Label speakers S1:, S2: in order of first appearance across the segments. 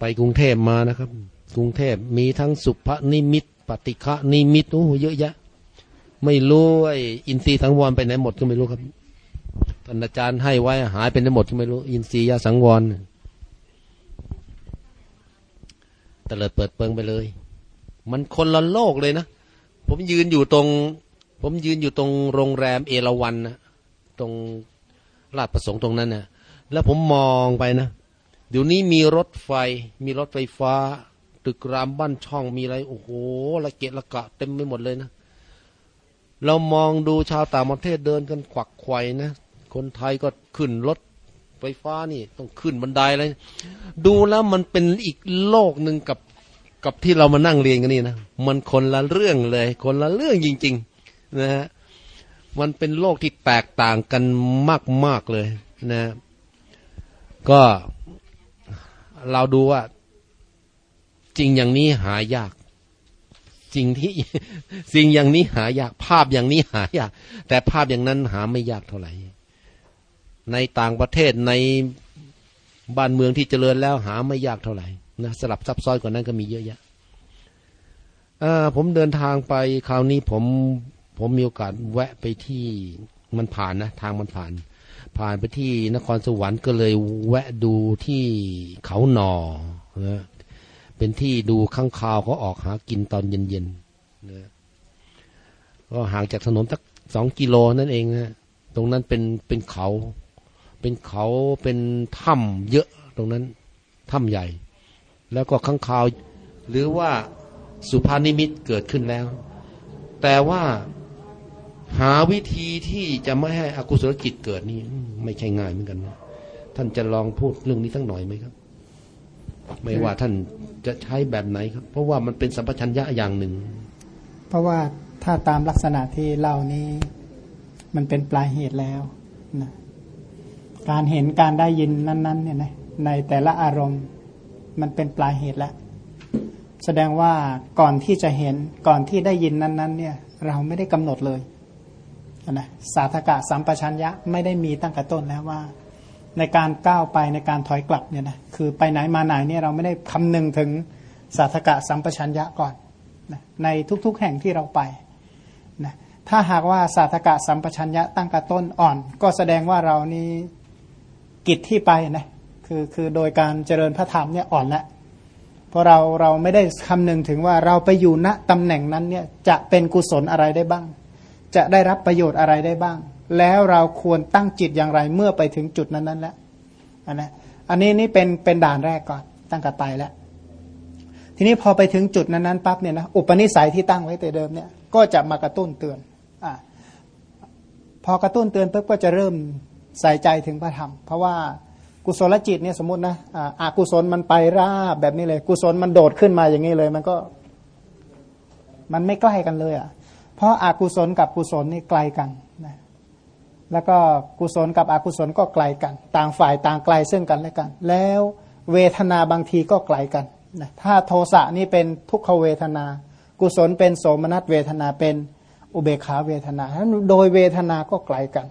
S1: ไปกรุงเทพมานะครับ กรุงเทพมีทั้งสุภนิมิต ปฏิฆะนิมิตโอ้เยอะแยะ ไม่รู้ไอ้อินทรียสังวรไปไหนหมดก็ไม่รู้ครับท่านอาจารย์ให้ไว้หายไปไหนหมดก็ไม่รู้ อินทรีย์ยาสังวรตะเลิดเปิดเปิงไปเลย มันคนละโลกเลยนะ ผมยืนอยู่ตรง ผมยืนอยู่ตรงโรงแรมเอราวันนะตรงลาดประสงค์ตรงนั้นนะแล้วผมมองไปนะ เดี๋ยวนี้มีรถไฟ มีรถไฟฟ้า ตึกรามบ้านช่องมีอะไร โอ้โหละเกะละกะเต็มไปหมดเลยนะ เรามองดูชาวต่างประเทศเดินกันขวักไขว่นะ คนไทยก็ขึ้นรถไฟฟ้านี่ต้องขึ้นบันไดเลย ดูแล้วมันเป็นอีกโลกหนึ่งกับกับที่เรามานั่งเรียนกันนี่นะ มันคนละเรื่องเลย คนละเรื่องจริง ๆ นะฮะ มันเป็นโลกที่แตกต่างกันมาก ๆ เลยนะ ก็ เราดูว่า จริงอย่างนี้หายากสิ่งที่สิ่งอย่างนี้หายาก ภาพอย่างนี้หายาก แต่ภาพอย่างนั้นหาไม่ยากเท่าไหร่ ในต่างประเทศในบ้านเมืองที่เจริญแล้วหาไม่ยากเท่าไหร่นะสลับซับซ้อนกว่านั้นก็มีเยอะแยะผมเดินทางไปคราวนี้ผมผมมีโอกาสแวะไปที่มันผ่านนะ ทางมันผ่าน ผ่านไปที่นครสวรรค์ก็เลยแวะดูที่เขาหนอนะเป็นที่ดูข้างคาวเขาออกหากินตอนเย็นๆนะก็ห่างจากถนนสักสองกิโลนั่นเองนะตรงนั้นเป็นเป็นเขา เป็นเขาเป็นถ้ำเยอะตรงนั้นถ้ำใหญ่ แล้วก็ข้างคาว หรือว่าสุภานิมิตเกิดขึ้นแล้ว แต่ว่า หาวิธีที่จะไม่ให้อกุศลจิตเกิดนี่ไม่ใช่ง่ายเหมือนกันนะท่านจะลองพูดเรื่องนี้สักหน่อยไหมครับ ไม่ว่าท่านจะใช้แบบไหนครับ เพราะว่ามันเป็นสัมปชัญญะอย่างหนึ่ง
S2: เพราะว่าถ้าตามลักษณะที่เล่านี้ มันเป็นปลายเหตุแล้วนะการเห็นการได้ยินนั้น ๆ เนี่ยนะในแต่ละอารมณ์มันเป็นปลายเหตุแล้วแสดงว่าก่อนที่จะเห็นก่อนที่ได้ยินนั้น ๆ เนี่ย เราไม่ได้กำหนดเลย นะสาธกะสัมปชัญญะไม่ได้มีตั้งแต่ต้นแล้วว่า ในการก้าวไปในการถอยกลับเนี่ยนะคือไปไหนมาไหนเนี่ยเราไม่ได้คำนึงถึงสาธกะสัมปชัญญะก่อนนะในทุกๆแห่งที่เราไปนะถ้าหากว่าสาธกะสัมปชัญญะตั้งแต่ต้นอ่อน ก็แสดงว่าเรานี่กิจที่ไปนะคือคือโดยการเจริญพระธรรมเนี่ยอ่อนแล้วเพราะเราเราไม่ได้คำนึงถึงว่าเราไปอยู่ณตำแหน่งนั้นเนี่ยจะเป็นกุศลอะไรได้บ้าง จะได้รับประโยชน์อะไรได้บ้าง แล้วเราควรตั้งจิตอย่างไรเมื่อไปถึงจุดนั้นนั้นแล้วอันนะอันนี้นี่เป็นเป็นด่านแรกก่อนตั้งกระตายแล้ว ทีนี้พอไปถึงจุดนั้นนั้นปั๊บเนี่ยนะอุปนิสัยที่ตั้งไว้แต่เดิมเนี่ยก็จะมากระตุ้นเตือนอ่าพอกระตุ้นเตือนปุ๊บก็จะเริ่มใส่ใจถึงพระธรรม เพราะว่ากุศลจิตเนี่ยสมมตินะอากุศลมันไปราบแบบนี้เลย กุศลมันโดดขึ้นมาอย่างนี้เลย มันก็ มันไม่ใกล้กันเลยอะ เพราะอากุศลกับกุศลนี่ไกลกันนะแล้วก็กุศลกับอกุศลก็ไกลกัน ต่างฝ่ายต่างไกลซึ่งกันและกัน แล้วเวทนาบางทีก็ไกลกันนะถ้าโทสะนี่เป็นทุกขเวทนา กุศลเป็นโสมนัสเวทนาเป็นอุเบขาเวทนาโดยเวทนาก็ไกลกัน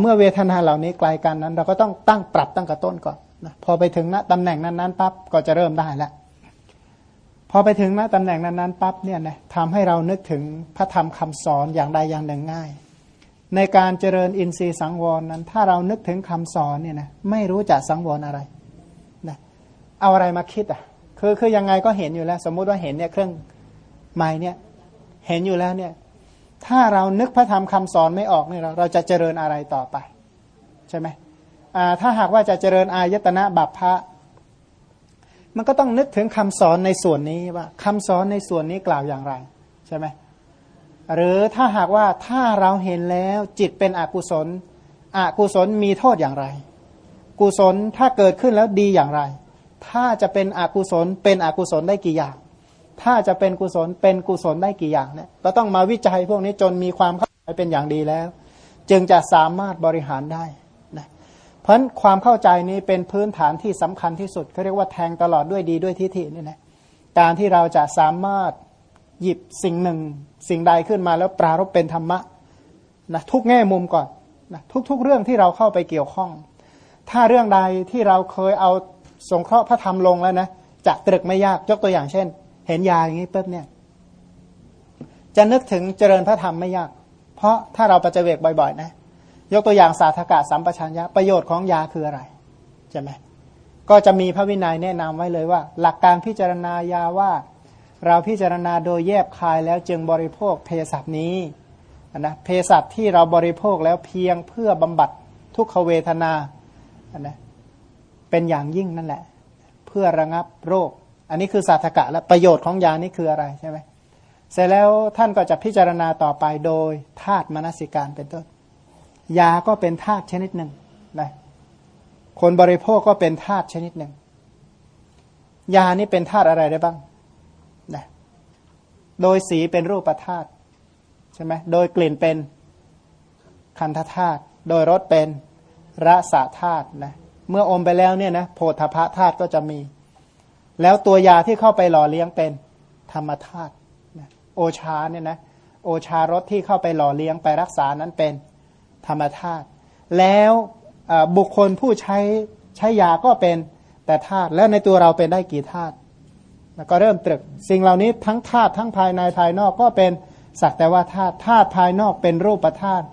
S2: เมื่อเวทนาเหล่านี้ไกลกันนั้น เราก็ต้องตั้งปรับตั้งกระต้นก่อนนะพอไปถึงณตำแหน่งนั้นๆปั๊บก็จะเริ่มได้แล้ว พอไปถึงณตำแหน่งนั้นๆปั๊บเนี่ยนะทำให้เรานึกถึงพระธรรมคำสอนอย่างใดอย่างหนึ่งง่าย ในการเจริญอินทรีย์สังวรนั้น ถ้าเรานึกถึงคำสอนเนี่ยนะไม่รู้จะสังวรอะไรนะเอาอะไรมาคิดอะคือคือยังไงก็เห็นอยู่แล้ว สมมุติว่าเห็นเนี่ยเครื่องไม้เนี่ยเห็นอยู่แล้วเนี่ยถ้าเรานึกพระธรรมคำสอนไม่ออกเนี่ยเราเราจะเจริญอะไรต่อไป ใช่ไหมถ้าหากว่าจะเจริญอายตนะบัพพะ มันก็ต้องนึกถึงคำสอนในส่วนนี้ว่าคำสอนในส่วนนี้กล่าวอย่างไร ใช่ไหมหรือถ้าหากว่าถ้าเราเห็นแล้วจิตเป็นอกุศล อกุศลมีโทษอย่างไร กุศลถ้าเกิดขึ้นแล้วดีอย่างไร ถ้าจะเป็นอกุศลเป็นอกุศลได้กี่อย่าง ถ้าจะเป็นกุศลเป็นกุศลได้กี่อย่างเนี่ยก็ต้องมาวิจัยพวกนี้จนมีความเข้าใจเป็นอย่างดีแล้ว จึงจะสามารถบริหารได้ พราะความเข้าใจนี้เป็นพื้นฐานที่สำคัญที่สุดเขาเรียกว่าแทงตลอดด้วยดีด้วยทิฏฐินี่นะการที่เราจะสามารถหยิบสิ่งหนึ่ง สิ่งใดขึ้นมาแล้วปรารบเป็นธรรมะนะทุกแง่มุมก่อนนะทุกๆ เรื่องที่เราเข้าไปเกี่ยวข้อง ถ้าเรื่องใดที่เราเคยเอาสงเคราะห์พระธรรมลงแล้วนะจะตรึกไม่ยากยกตัวอย่างเช่น เห็นยาอย่างนี้ปุ๊บเนี่ย จะนึกถึงเจริญพระธรรมไม่ยาก เพราะถ้าเราประจเวกบ่อย ๆ นะ ยกตัวอย่างสาธกะสัมปชัญญะประโยชน์ของยาคืออะไรใช่ไหมก็จะมีพระวินัยแนะนำไว้เลยว่า หลักการพิจารณายาว่า เราพิจารณาโดยแยบคายแล้วจึงบริโภคเภสัชนี้นะเภสัชที่เราบริโภคแล้วเพียงเพื่อบำบัดทุกขเวทนานะเป็นอย่างยิ่งนั่นแหละ เพื่อระงับโรค อันนี้คือสาธกะและประโยชน์ของยานี่คืออะไรใช่ไหมเสร็จแล้วท่านก็จะพิจารณาต่อไปโดยธาตุมนสิการเป็นต้น ยาก็เป็นธาตุชนิดหนึ่งนะคนบริโภคก็เป็นธาตุชนิดหนึ่ง ยานี่เป็นธาตุอะไรได้บ้างนะโดยสีเป็นรูปธาตุใช่ไหมโดยกลิ่นเป็นคันธธาตุโดยรสเป็นรสธาตุนะเมื่ออมไปแล้วเนี่ยนะโพธพะธาตุก็จะมี แล้วตัวยาที่เข้าไปหล่อเลี้ยงเป็นธรรมธาตุโอชาเนี่ยนะโอชารสที่เข้าไปหล่อเลี้ยงไปรักษานั้นเป็น ธรรมธาตุแล้วบุคคลผู้ใช้ใช้ยาก็เป็นแต่ธาตุแล้วในตัวเราเป็นได้กี่ธาตุแล้วก็เริ่มตรึก สิ่งเหล่านี้ทั้งธาตุทั้งภายในภายนอกก็เป็นสักแต่ว่าธาตุธาตุภายนอกเป็นรูปธาตุ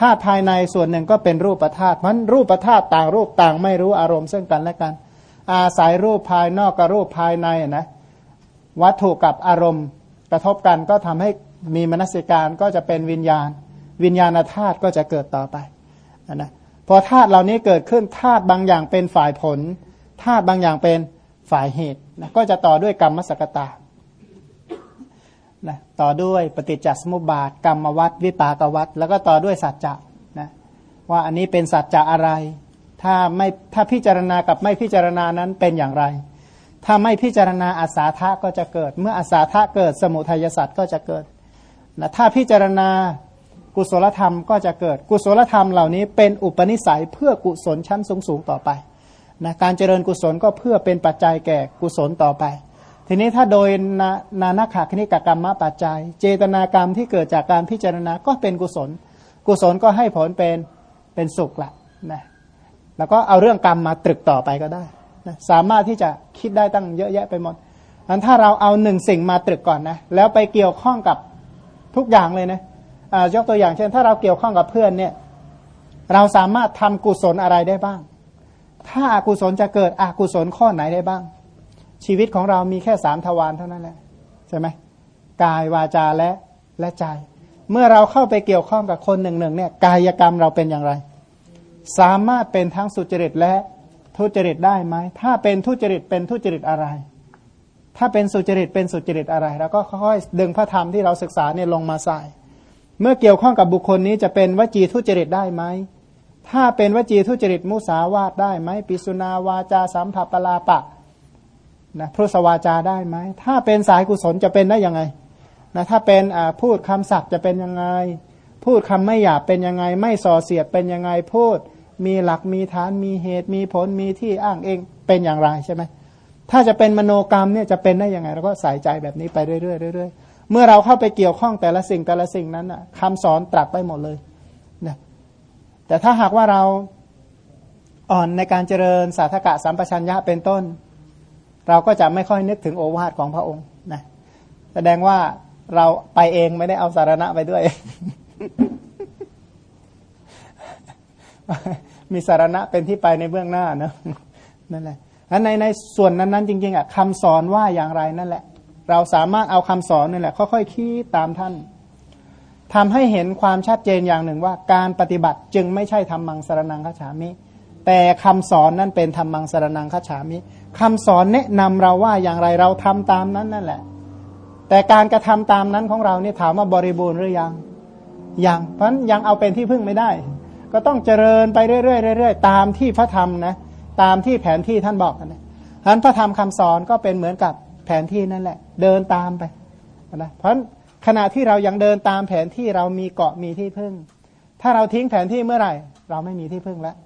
S2: ธาตุภายในส่วนหนึ่งก็เป็นรูปธาตุมันรูปธาตุต่างรูปต่างไม่รู้อารมณ์ซึ่งกันและกัน อาศัยรูปภายนอกกับรูปภายในนะวัตถุกับอารมณ์กระทบกันก็ทำให้มีมนสิการก็จะเป็นวิญญาณ วิญญาณธาตุก็จะเกิดต่อไปนะพอธาตุเหล่านี้เกิดขึ้นธาตุบางอย่างเป็นฝ่ายผลธาตุบางอย่างเป็นฝ่ายเหตุนะก็จะต่อด้วยกรรมสกตานะต่อด้วยปฏิจจสมุปบาท กรรมวัตวิปากวัตแล้วก็ต่อด้วยสัจจะนะว่าอันนี้เป็นสัจจะอะไร ถ้าไม่ถ้าพิจารณากับไม่พิจารณานั้นเป็นอย่างไร ถ้าไม่พิจารณาอาสาทะก็จะเกิด เมื่ออาสาทะเกิดสมุทัยสัตว์ก็จะเกิดนะถ้าพิจารณา กุศลธรรมก็จะเกิด กุศลธรรมเหล่านี้เป็นอุปนิสัยเพื่อกุศลชั้นสูงสูงต่อไปนะการเจริญกุศลก็เพื่อเป็นปัจจัยแก่กุศลต่อไป ทีนี้ถ้าโดยนานานาขาคณิกกรรมมาปัจจัย เจตนากรรมที่เกิดจากการพิจารณาก็เป็นกุศล กุศลก็ให้ผลเป็นเป็นสุขละนะแล้วก็เอาเรื่องกรรมมาตรึกต่อไปก็ได้นะสามารถที่จะคิดได้ตั้งเยอะแยะไปหมดอันถ้าเราเอาหนึ่งสิ่งมาตรึกก่อนนะแล้วไปเกี่ยวข้องกับทุกอย่างเลยนะ ยกตัวอย่างเช่น ถ้าเราเกี่ยวข้องกับเพื่อนเนี่ยเราสามารถทำกุศลอะไรได้บ้าง ถ้าอากุศลจะเกิดอกุศลข้อไหนได้บ้าง ชีวิตของเรามีแค่สามทวารเท่านั้นแหละใช่ไหมกายวาจาและและใจ เมื่อเราเข้าไปเกี่ยวข้องกับคนหนึ่งหนึ่งเนี่ยกายกรรมเราเป็นอย่างไร สามารถเป็นทั้งสุจริตและทุจริตได้ไหม ถ้าเป็นทุจริตเป็นทุจริตอะไร ถ้าเป็นสุจริตเป็นสุจริตอะไร แล้วก็ค่อยๆดึงพระธรรมที่เราศึกษาเนี่ยลงมาใส่ เมื่อเกี่ยวข้องกับบุคคลนี้จะเป็นวจีทุจริตได้ไหม ถ้าเป็นวจีทุจริตมุสาวาทได้ไหม ปิสุนาวาจาสัมผัสปลาปะนะพุทธวาจาได้ไหม ถ้าเป็นสายกุศลจะเป็นได้ยังไงนะถ้าเป็นพูดคำศัพท์จะเป็นยังไง พูดคำไม่หยาบเป็นยังไง ไม่ส่อเสียดเป็นยังไง พูด มีหลักมีฐานมีเหตุมีผลมีที่อ้างเองเป็นอย่างไรใช่ไหมถ้าจะเป็นมโนกรรมเนี่ยจะเป็นได้ยังไงเราก็ใส่ใจแบบนี้ไปเรื่อยๆเรื่อยๆ เมื่อเราเข้าไปเกี่ยวข้องแต่ละสิ่งแต่ละสิ่งนั้นนะคำสอนตรัสไปหมดเลยนะแต่ถ้าหากว่าเราอ่อนในการเจริญสาธกะสัมปชัญญะเป็นต้น เราก็จะไม่ค่อยนึกถึงโอวาทของพระองค์นะแสดงว่าเราไปเองไม่ได้เอาสารณะไปด้วย มีสารณะเป็นที่ไปในเบื้องหน้านะนั่นแหละในในส่วนนั้นๆจริงๆอะคำสอนว่าอย่างไรนั่นแหละ เราสามารถเอาคำสอนนี่แหละค่อยๆคิดตามท่านทำให้เห็นความชัดเจนอย่างหนึ่งว่า การปฏิบัติจึงไม่ใช่ทำมังสารนังคฉามิ แต่คำสอนนั้นเป็นธรรมังสารนังคฉามิคำสอนแนะนำเราว่าอย่างไรเราทำตามนั้นนั่นแหละ แต่การกระทำตามนั้นของเราเนี่ยถามว่าบริบูรณ์หรือยังยังเพราะยังเอาเป็นที่พึ่งไม่ได้ ก็ต้องเจริญไปเรื่อยๆเรื่อยๆตามที่พระธรรมนะตามที่แผนที่ท่านบอกนะฉะนั้นพระธรรมคำสอนก็เป็นเหมือนกับแผนที่นั่นแหละ เดินตามไปนะเพราะขณะที่เรายังเดินตามแผนที่เรามีเกาะมีที่พึ่ง ถ้าเราทิ้งแผนที่เมื่อไหร่ เราไม่มีที่พึ่งแล้ว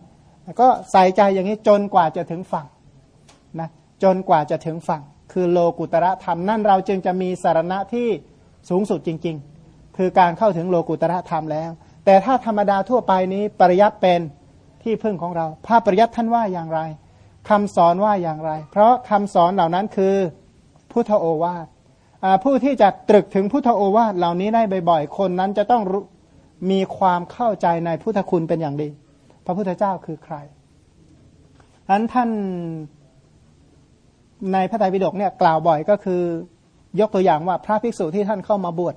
S2: ก็ใส่ใจอย่างนี้จนกว่าจะถึงฝั่งนะจนกว่าจะถึงฝั่ง คือโลกุตระธรรมนั่นเราจึงจะมีสารณะที่สูงสุดจริง ๆ คือการเข้าถึงโลกุตระธรรมแล้ว แต่ถ้าธรรมดาทั่วไปนี้ปริยัติเป็นที่พึ่งของเราภาพปริยัติท่านว่าอย่างไรคำสอนว่าอย่างไร เพราะคำสอนเหล่านั้นคือ พุทธโอวาทผู้ที่จะตรึกถึงพุทธโอวาทเหล่านี้ได้บ่อยๆ คนนั้นจะต้องมีความเข้าใจในพุทธคุณเป็นอย่างดี พระพุทธเจ้าคือใครอันท่านในพระไตรปิฎกเนี่ยกล่าวบ่อยก็คือยกตัวอย่างว่าพระภิกษุที่ท่านเข้ามาบวช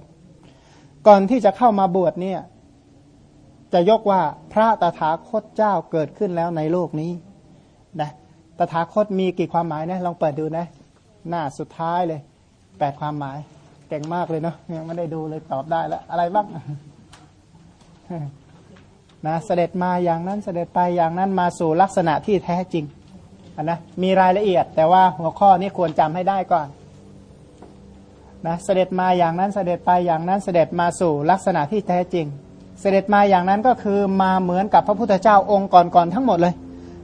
S2: ก่อนที่จะเข้ามาบวชเนี่ยจะยกว่าพระตถาคตเจ้าเกิดขึ้นแล้วในโลกนี้นะตถาคตมีกี่ความหมายนะลองเปิดดูนะ หน้าสุดท้ายเลยแปดความหมายเก่งมากเลยเนาะยังไม่ได้ดูเลยตอบได้แล้ว อะไรบ้างนะเสด็จมาอย่างนั้นเสด็จไปอย่างนั้นมาสู่ลักษณะที่แท้จริงนนะมีรายละเอียด แต่ว่าหัวข้อนี้ควรจำให้ได้ก่อนนะเสด็จมาอย่างนั้นเสด็จไปอย่างนั้นเสด็จมาสู่ลักษณะที่แท้จริง เสด็จมาอย่างนั้นก็คือมาเหมือนกับพระพุทธเจ้าองค์ก่อนๆทั้งหมดเลย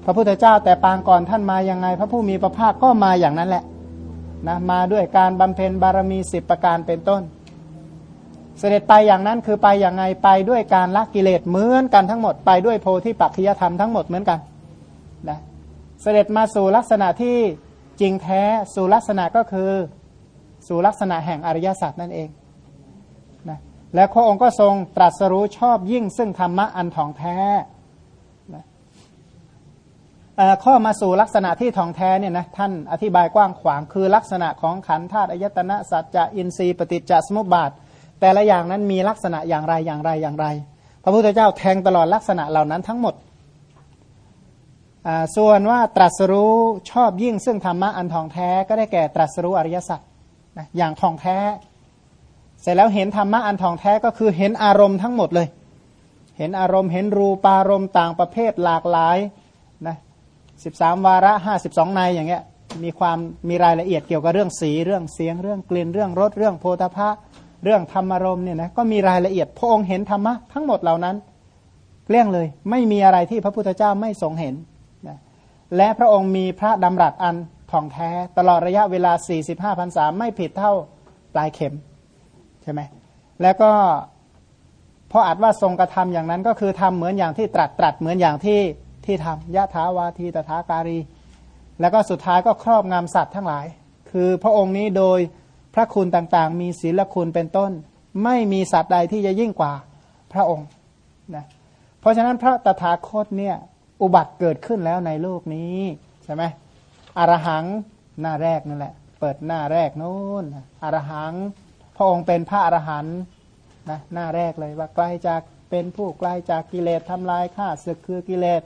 S2: พระพุทธเจ้าแต่ปางก่อนท่านมาย่างไง พระผู้มีพระภาคก็มาอย่างนั้นแหละ นะมาด้วยการบำเพ็ญบารมีสิบประการเป็นต้น เสด็จไปอย่างนั้นคือไปอย่างไงไปด้วยการละกิเลสเหมือนกันทั้งหมดไปด้วยโพธิปัจจยธรรมทั้งหมดเหมือนกันนะเสด็จมาสู่ลักษณะที่จริงแท้สู่ลักษณะก็คือสู่ลักษณะแห่งอริยสัจนั่นเองนะและพระองค์ก็ทรงตรัสรู้ชอบยิ่งซึ่งธรรมะอันถ่องแท้ ข้อมาสู่ลักษณะที่ถ่องแท้เนี่ยนะท่านอธิบายกว้างขวาง คือลักษณะของขันธ์ธาตุอายตนะสัจจะอินทรีย์ปฏิจจสมุปบาท แต่ละอย่างนั้นมีลักษณะอย่างไรอย่างไรอย่างไร พระพุทธเจ้าแทงตลอดลักษณะเหล่านั้นทั้งหมด ส่วนว่าตรัสรู้ชอบยิ่งซึ่งธรรมะอันทองแท้ก็ได้แก่ตรัสรู้อริยสัจนะอย่างทองแท้ เสร็จแล้วเห็นธรรมะอันทองแท้ก็คือเห็นอารมณ์ทั้งหมดเลย เห็นอารมณ์เห็นรูปารมณ์ต่างประเภทหลากหลาย สิบสามวาระห้าสิบสองในอย่างเงี้ยมีความมีรายละเอียดเกี่ยวกับเรื่องสีเรื่องเสียงเรื่องกลิ่นเรื่องรสเรื่องโพธาภะเรื่องธรรมารมณ์เนี่ยนะก็มีรายละเอียดพระองค์เห็นธรรมะทั้งหมดเหล่านั้นเกลี้ยงเลย ไม่มีอะไรที่พระพุทธเจ้าไม่ทรงเห็นนะและพระองค์มีพระดำรัสอันท่องแท้ ตลอดระยะเวลา 45พรรษาไม่ผิดเท่าปลายเข็มใช่ไหมแล้วก็เพราะอาจว่าทรงกระทำอย่างนั้นก็คือทำเหมือนอย่างที่ตรัสตรัสเหมือนอย่างที่ ที่ทำยะถาวาทีตถาการี แล้วก็สุดท้ายก็ครอบงำสัตว์ทั้งหลาย คือพระองค์นี้โดยพระคุณต่างๆ มีศีลคุณเป็นต้น ไม่มีสัตว์ใดที่จะยิ่งกว่าพระองค์นะเพราะฉะนั้นพระตถาคตเนี่ยอุบัติเกิดขึ้นแล้วในโลกนี้ใช่ไหมอรหังหน้าแรกนั่นแหละ เปิดหน้าแรกนู้นอรหังพระองค์เป็นพระอรหันต์นะหน้าแรกเลยว่าไกลจากเป็นผู้ไกลจากกิเลสทำลายข้าศึกคือกิเลส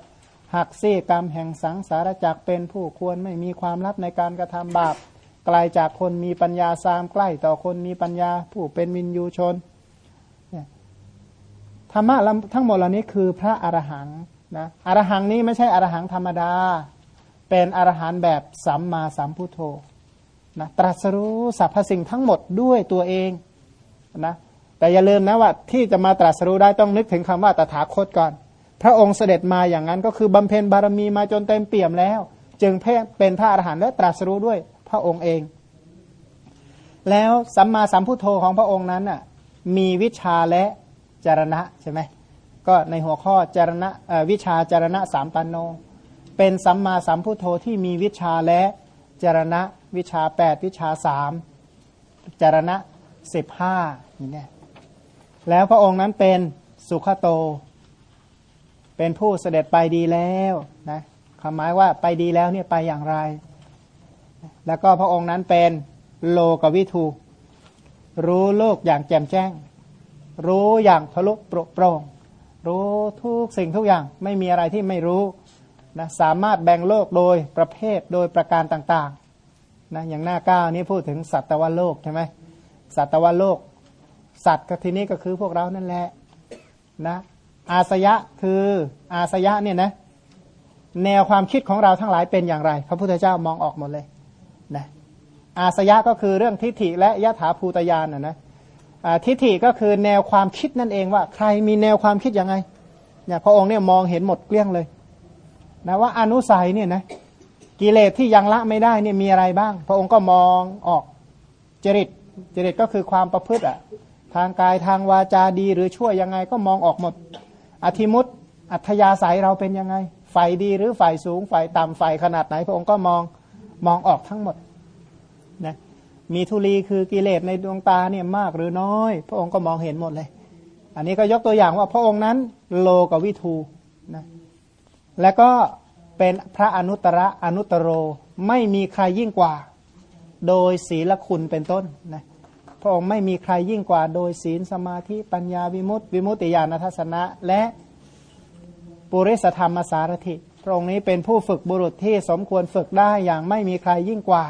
S2: หักซี่กรรมแห่งสังสารจักเป็นผู้ควรไม่มีความลับในการกระทำบาปไกลาจากคนมีปัญญาสามใกล้ต่อคนมีปัญญาผู้เป็นมินยูชนธรรมะทั้งหมดเหล่านี้คือพระอรหังนะอรหังนี้ไม่ใช่อรหังธรรมดา เป็นอรหันต์แบบสัมมาสัมพุทโธนะตรัสรู้สรรพสิ่งทั้งหมดด้วยตัวเองนะแต่อย่าลืมนะว่าที่จะมาตรัสรู้ได้ต้องนึกถึงคำว่าตถาคตก่อน พระองค์เสด็จมาอย่างนั้นก็คือบำเพ็ญบารมีมาจนเต็มเปี่ยมแล้ว จึงเป็นพระอรหันต์และตรัสรู้ด้วยพระองค์เอง แล้วสัมมาสัมพุทโธของพระองค์นั้นน่ะมีวิชาและจารณะใช่ไหมก็ในหัวข้อจารณะวิชาจารณะสามปันโน เป็นสัมมาสัมพุทโธที่มีวิชาและจารณะวิชาแปดวิชาสามจารณะสิบห้านี่เนี่แล้วพระองค์นั้นเป็นสุขโต เป็นผู้เสด็จไปดีแล้วนะคำหมายว่าไปดีแล้วเนี่ยไปอย่างไร แล้วก็พระองค์นั้นเป็นโลกวิทูรู้โลกอย่างแจ่มแจ้ง รู้อย่างทะลุโปร่งรู้ทุกสิ่งทุกอย่างไม่มีอะไรที่ไม่รู้นะสามารถแบ่งโลกโดยประเภทโดยประการต่างๆนะอย่างหน้าก้านี้พูดถึงสัตวโลกใช่ไหมสัตวโลก สัตว์กทีนี้ก็คือพวกเรานั่นแหละนะ อาสยะคืออาสยะเนี่ยนะแนวความคิดของเราทั้งหลายเป็นอย่างไร พระพุทธเจ้ามองออกหมดเลยนะอาสยะก็คือเรื่องทิฏฐิและยะถาภูตยานนะนะทิฏฐิก็คือแนวความคิดนั่นเองว่า ใครมีแนวความคิดยังไงเนี่ยพระองค์เนี่ยมองเห็นหมดเกลี้ยงเลยนะว่าอนุสัยเนี่ยนะกิเลสที่ยังละไม่ได้เนี่ยมีอะไรบ้าง พระองค์ก็มองออกจริตจริตก็คือความประพฤติอะทางกายทางวาจาดีหรือชั่วยังไงก็มองออกหมด อธิมุตอัธยาศัยเราเป็นยังไงฝ่ายดีหรือฝ่ายสูงฝ่ายต่ำฝ่ายขนาดไหน พระองค์ก็มองมองออกทั้งหมดนะมีทุลีคือกิเลสในดวงตาเนี่ยมากหรือน้อย พระองค์ก็มองเห็นหมดเลย อันนี้ก็ยกตัวอย่างว่าพระองค์นั้นโลกวิทูนะแล้วก็เป็นพระอนุตตรอนุตโรไม่มีใครยิ่งกว่า โดยศีลคุณเป็นต้นนะ ระองค์ไม่มีใครยิ่งกว่าโดยศีลสมาธิปัญญาวิมุตติวิมุตติญาณทัศนะ และปุริสธรรมสารถิพระองค์นี้เป็นผู้ฝึกบุรุษที่สมควรฝึกได้อย่างไม่มีใครยิ่งกว่า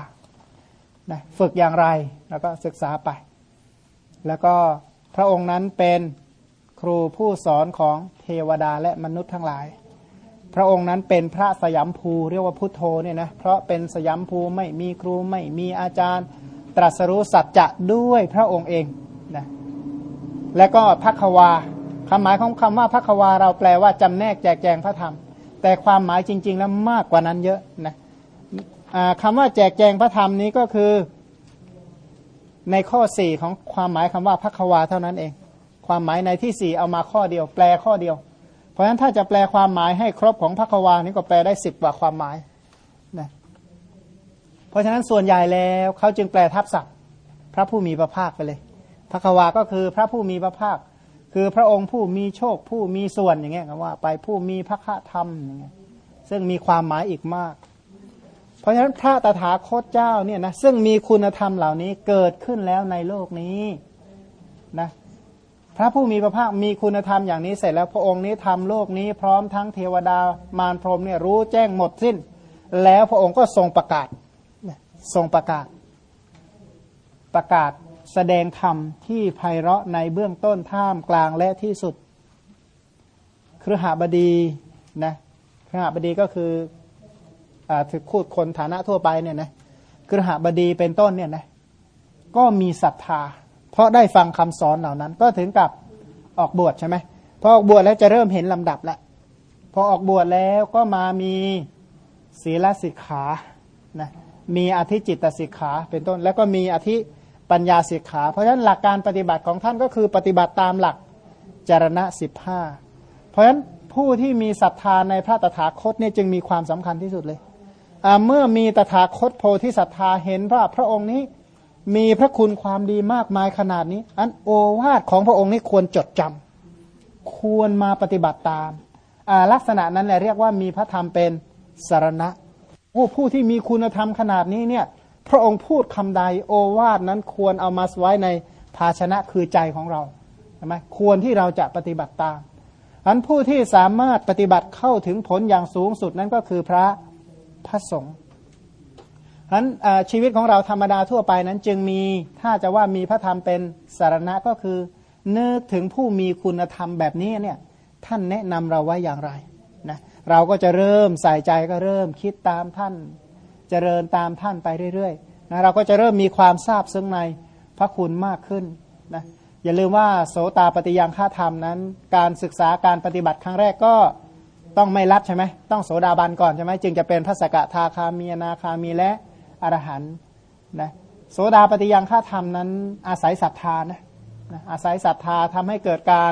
S2: นะฝึกอย่างไรแล้วก็ศึกษาไป แล้วก็พระองค์นั้นเป็นครูผู้สอนของเทวดาและมนุษย์ทั้งหลาย พระองค์นั้นเป็นพระสยามภูเรียกว่าพุทโธเนี่ยนะเพราะเป็นสยามภูไม่มีครูไม่มีอาจารย์ ตรัสรู้สัจจะด้วยพระองค์เองนะและก็พักวาคำหมายของคำว่าพักวาเราแปลว่าจำแนกแจกแจงพระธรรม แต่ความหมายจริง ๆ แล้วมากกว่านั้นเยอะนะคำว่าแจกแจงพระธรรมนี้ก็คือในข้อสี่ของความหมายคำว่าพักวาเท่านั้นเอง ความหมายในที่สี่เอามาข้อเดียว แปลข้อเดียว เพราะฉะนั้นถ้าจะแปลความหมายให้ครบของพักวานี้ก็แปลได้สิบกว่าความหมาย เพราะฉะนั้นส่วนใหญ่แล้วเขาจึงแปลทับศัพท์ พระผู้มีพระภาคไปเลยพักวาก็คือพระผู้มีพระภาค คือพระองค์ผู้มีโชคผู้มีส่วนอย่างเงี้ยว่า ไปผู้มีพระคธรรมอย่างเงี้ยซึ่งมีความหมายอีกมาก เพราะฉะนั้นพระตถาคตเจ้าเนี่ยนะซึ่งมีคุณธรรมเหล่านี้เกิดขึ้นแล้วในโลกนี้นะพระผู้มีพระภาคมีคุณธรรมอย่างนี้เสร็จแล้วพระองค์นี้ทำโลกนี้พร้อมทั้งเทวดามารพรหมเนี่ยรู้แจ้งหมดสิ้น แล้วพระองค์ก็ทรงประกาศ ทรงประกาศ ประกาศแสดงธรรมที่ไพเราะในเบื้องต้นท่ามกลางและที่สุด ครหบดีนะครหบดีก็คือถือคูดคนฐานะทั่วไปเนี่ยนะกระหบดีเป็นต้นเนี่ยนะก็มีศรัทธา เพราะได้ฟังคำสอนเหล่านั้น ก็ถึงกับออกบวชใช่ไหมพอออกบวชแล้วจะเริ่มเห็นลำดับแล้วพอออกบวชแล้วก็มามีศีลสิกขานะ มีอธิจิตสิกขาเป็นต้น แล้วก็มีอธิปัญญาสิกขา เพราะฉะนั้นหลักการปฏิบัติของท่านก็คือปฏิบัติตามหลักจารณะสิบห้าเพราะฉะนั้นผู้ที่มีศรัทธาในพระตถาคตเนี่ยจึงมีความสำคัญที่สุดเลยเมื่อมีตถาคตโพธิศรัทธาเห็นว่าพระองค์นี้มีพระคุณความดีมากมายขนาดนี้ อันโอวาทของพระองค์นี้ควรจดจำควรมาปฏิบัติตาม ลักษณะนั้นแหละเรียกว่ามีพระธรรมเป็นสารณะ ผู้ผู้ที่มีคุณธรรมขนาดนี้เนี่ย พระองค์พูดคำใดโอวาทนั้นควรเอามาไว้ในภาชนะคือใจของเราใช่ไหมควรที่เราจะปฏิบัติตามอันผู้ที่สามารถปฏิบัติเข้าถึงผลอย่างสูงสุดนั้นก็คือพระพระสงฆ์ฉะนั้นชีวิตของเราธรรมดาทั่วไปนั้นจึงมีถ้าจะว่ามีพระธรรมเป็นสารณะก็คือนึกถึงผู้มีคุณธรรมแบบนี้เนี่ยท่านแนะนำเราไว้อย่างไร เราก็จะเริ่มใส่ใจก็เริ่มคิดตามท่านจเจริญตามท่านไปเรื่อยๆนะเราก็จะเริ่มมีความทราบซึ้งในพระคุณมากขึ้นนะอย่าลืมว่าโสตาปฏิยังฆาธรรมนั้น การศึกษาการปฏิบัติครั้งแรกก็ต้องไม่รับใช่ไหมต้องโสดาบันก่อนใช่ไหมจึงจะเป็นพระสกทาคามีนาคามีและอรหันต์นะโสดาปฏิยังฆาธรรมนั้นอาศัยศรัทธานะนะอาศัยศรัทธาทำให้เกิดการ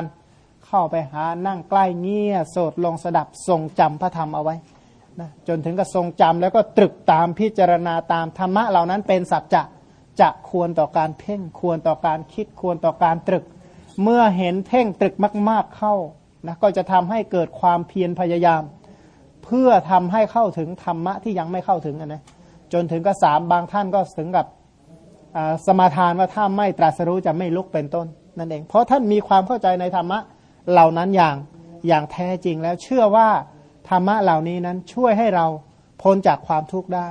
S2: เข้าไปหานั่งใกล้เงี่ยโสดลงสดับทรงจำพระธรรมเอาไว้นะจนถึงกับทรงจำแล้วก็ตรึกตามพิจารณาตามธรรมะเหล่านั้นเป็นสัจจะจะควรต่อการเพ่งควรต่อการคิดควรต่อการตรึก เมื่อเห็นเพ่งตรึกมาก ๆเข้านะก็จะทำให้เกิดความเพียรพยายาม เพื่อทำให้เข้าถึงธรรมะที่ยังไม่เข้าถึงนะจนถึงก็สามบางท่านก็ถึงกับสมาทานว่าถ้าไม่ตรัสรู้จะไม่ลุกเป็นต้นนั่นเอง เพราะท่านมีความเข้าใจในธรรมะ เหล่านั้นอย่างอย่างแท้จริงแล้วเชื่อว่าธรรมะเหล่านี้นั้นช่วยให้เราพ้นจากความทุกข์ได้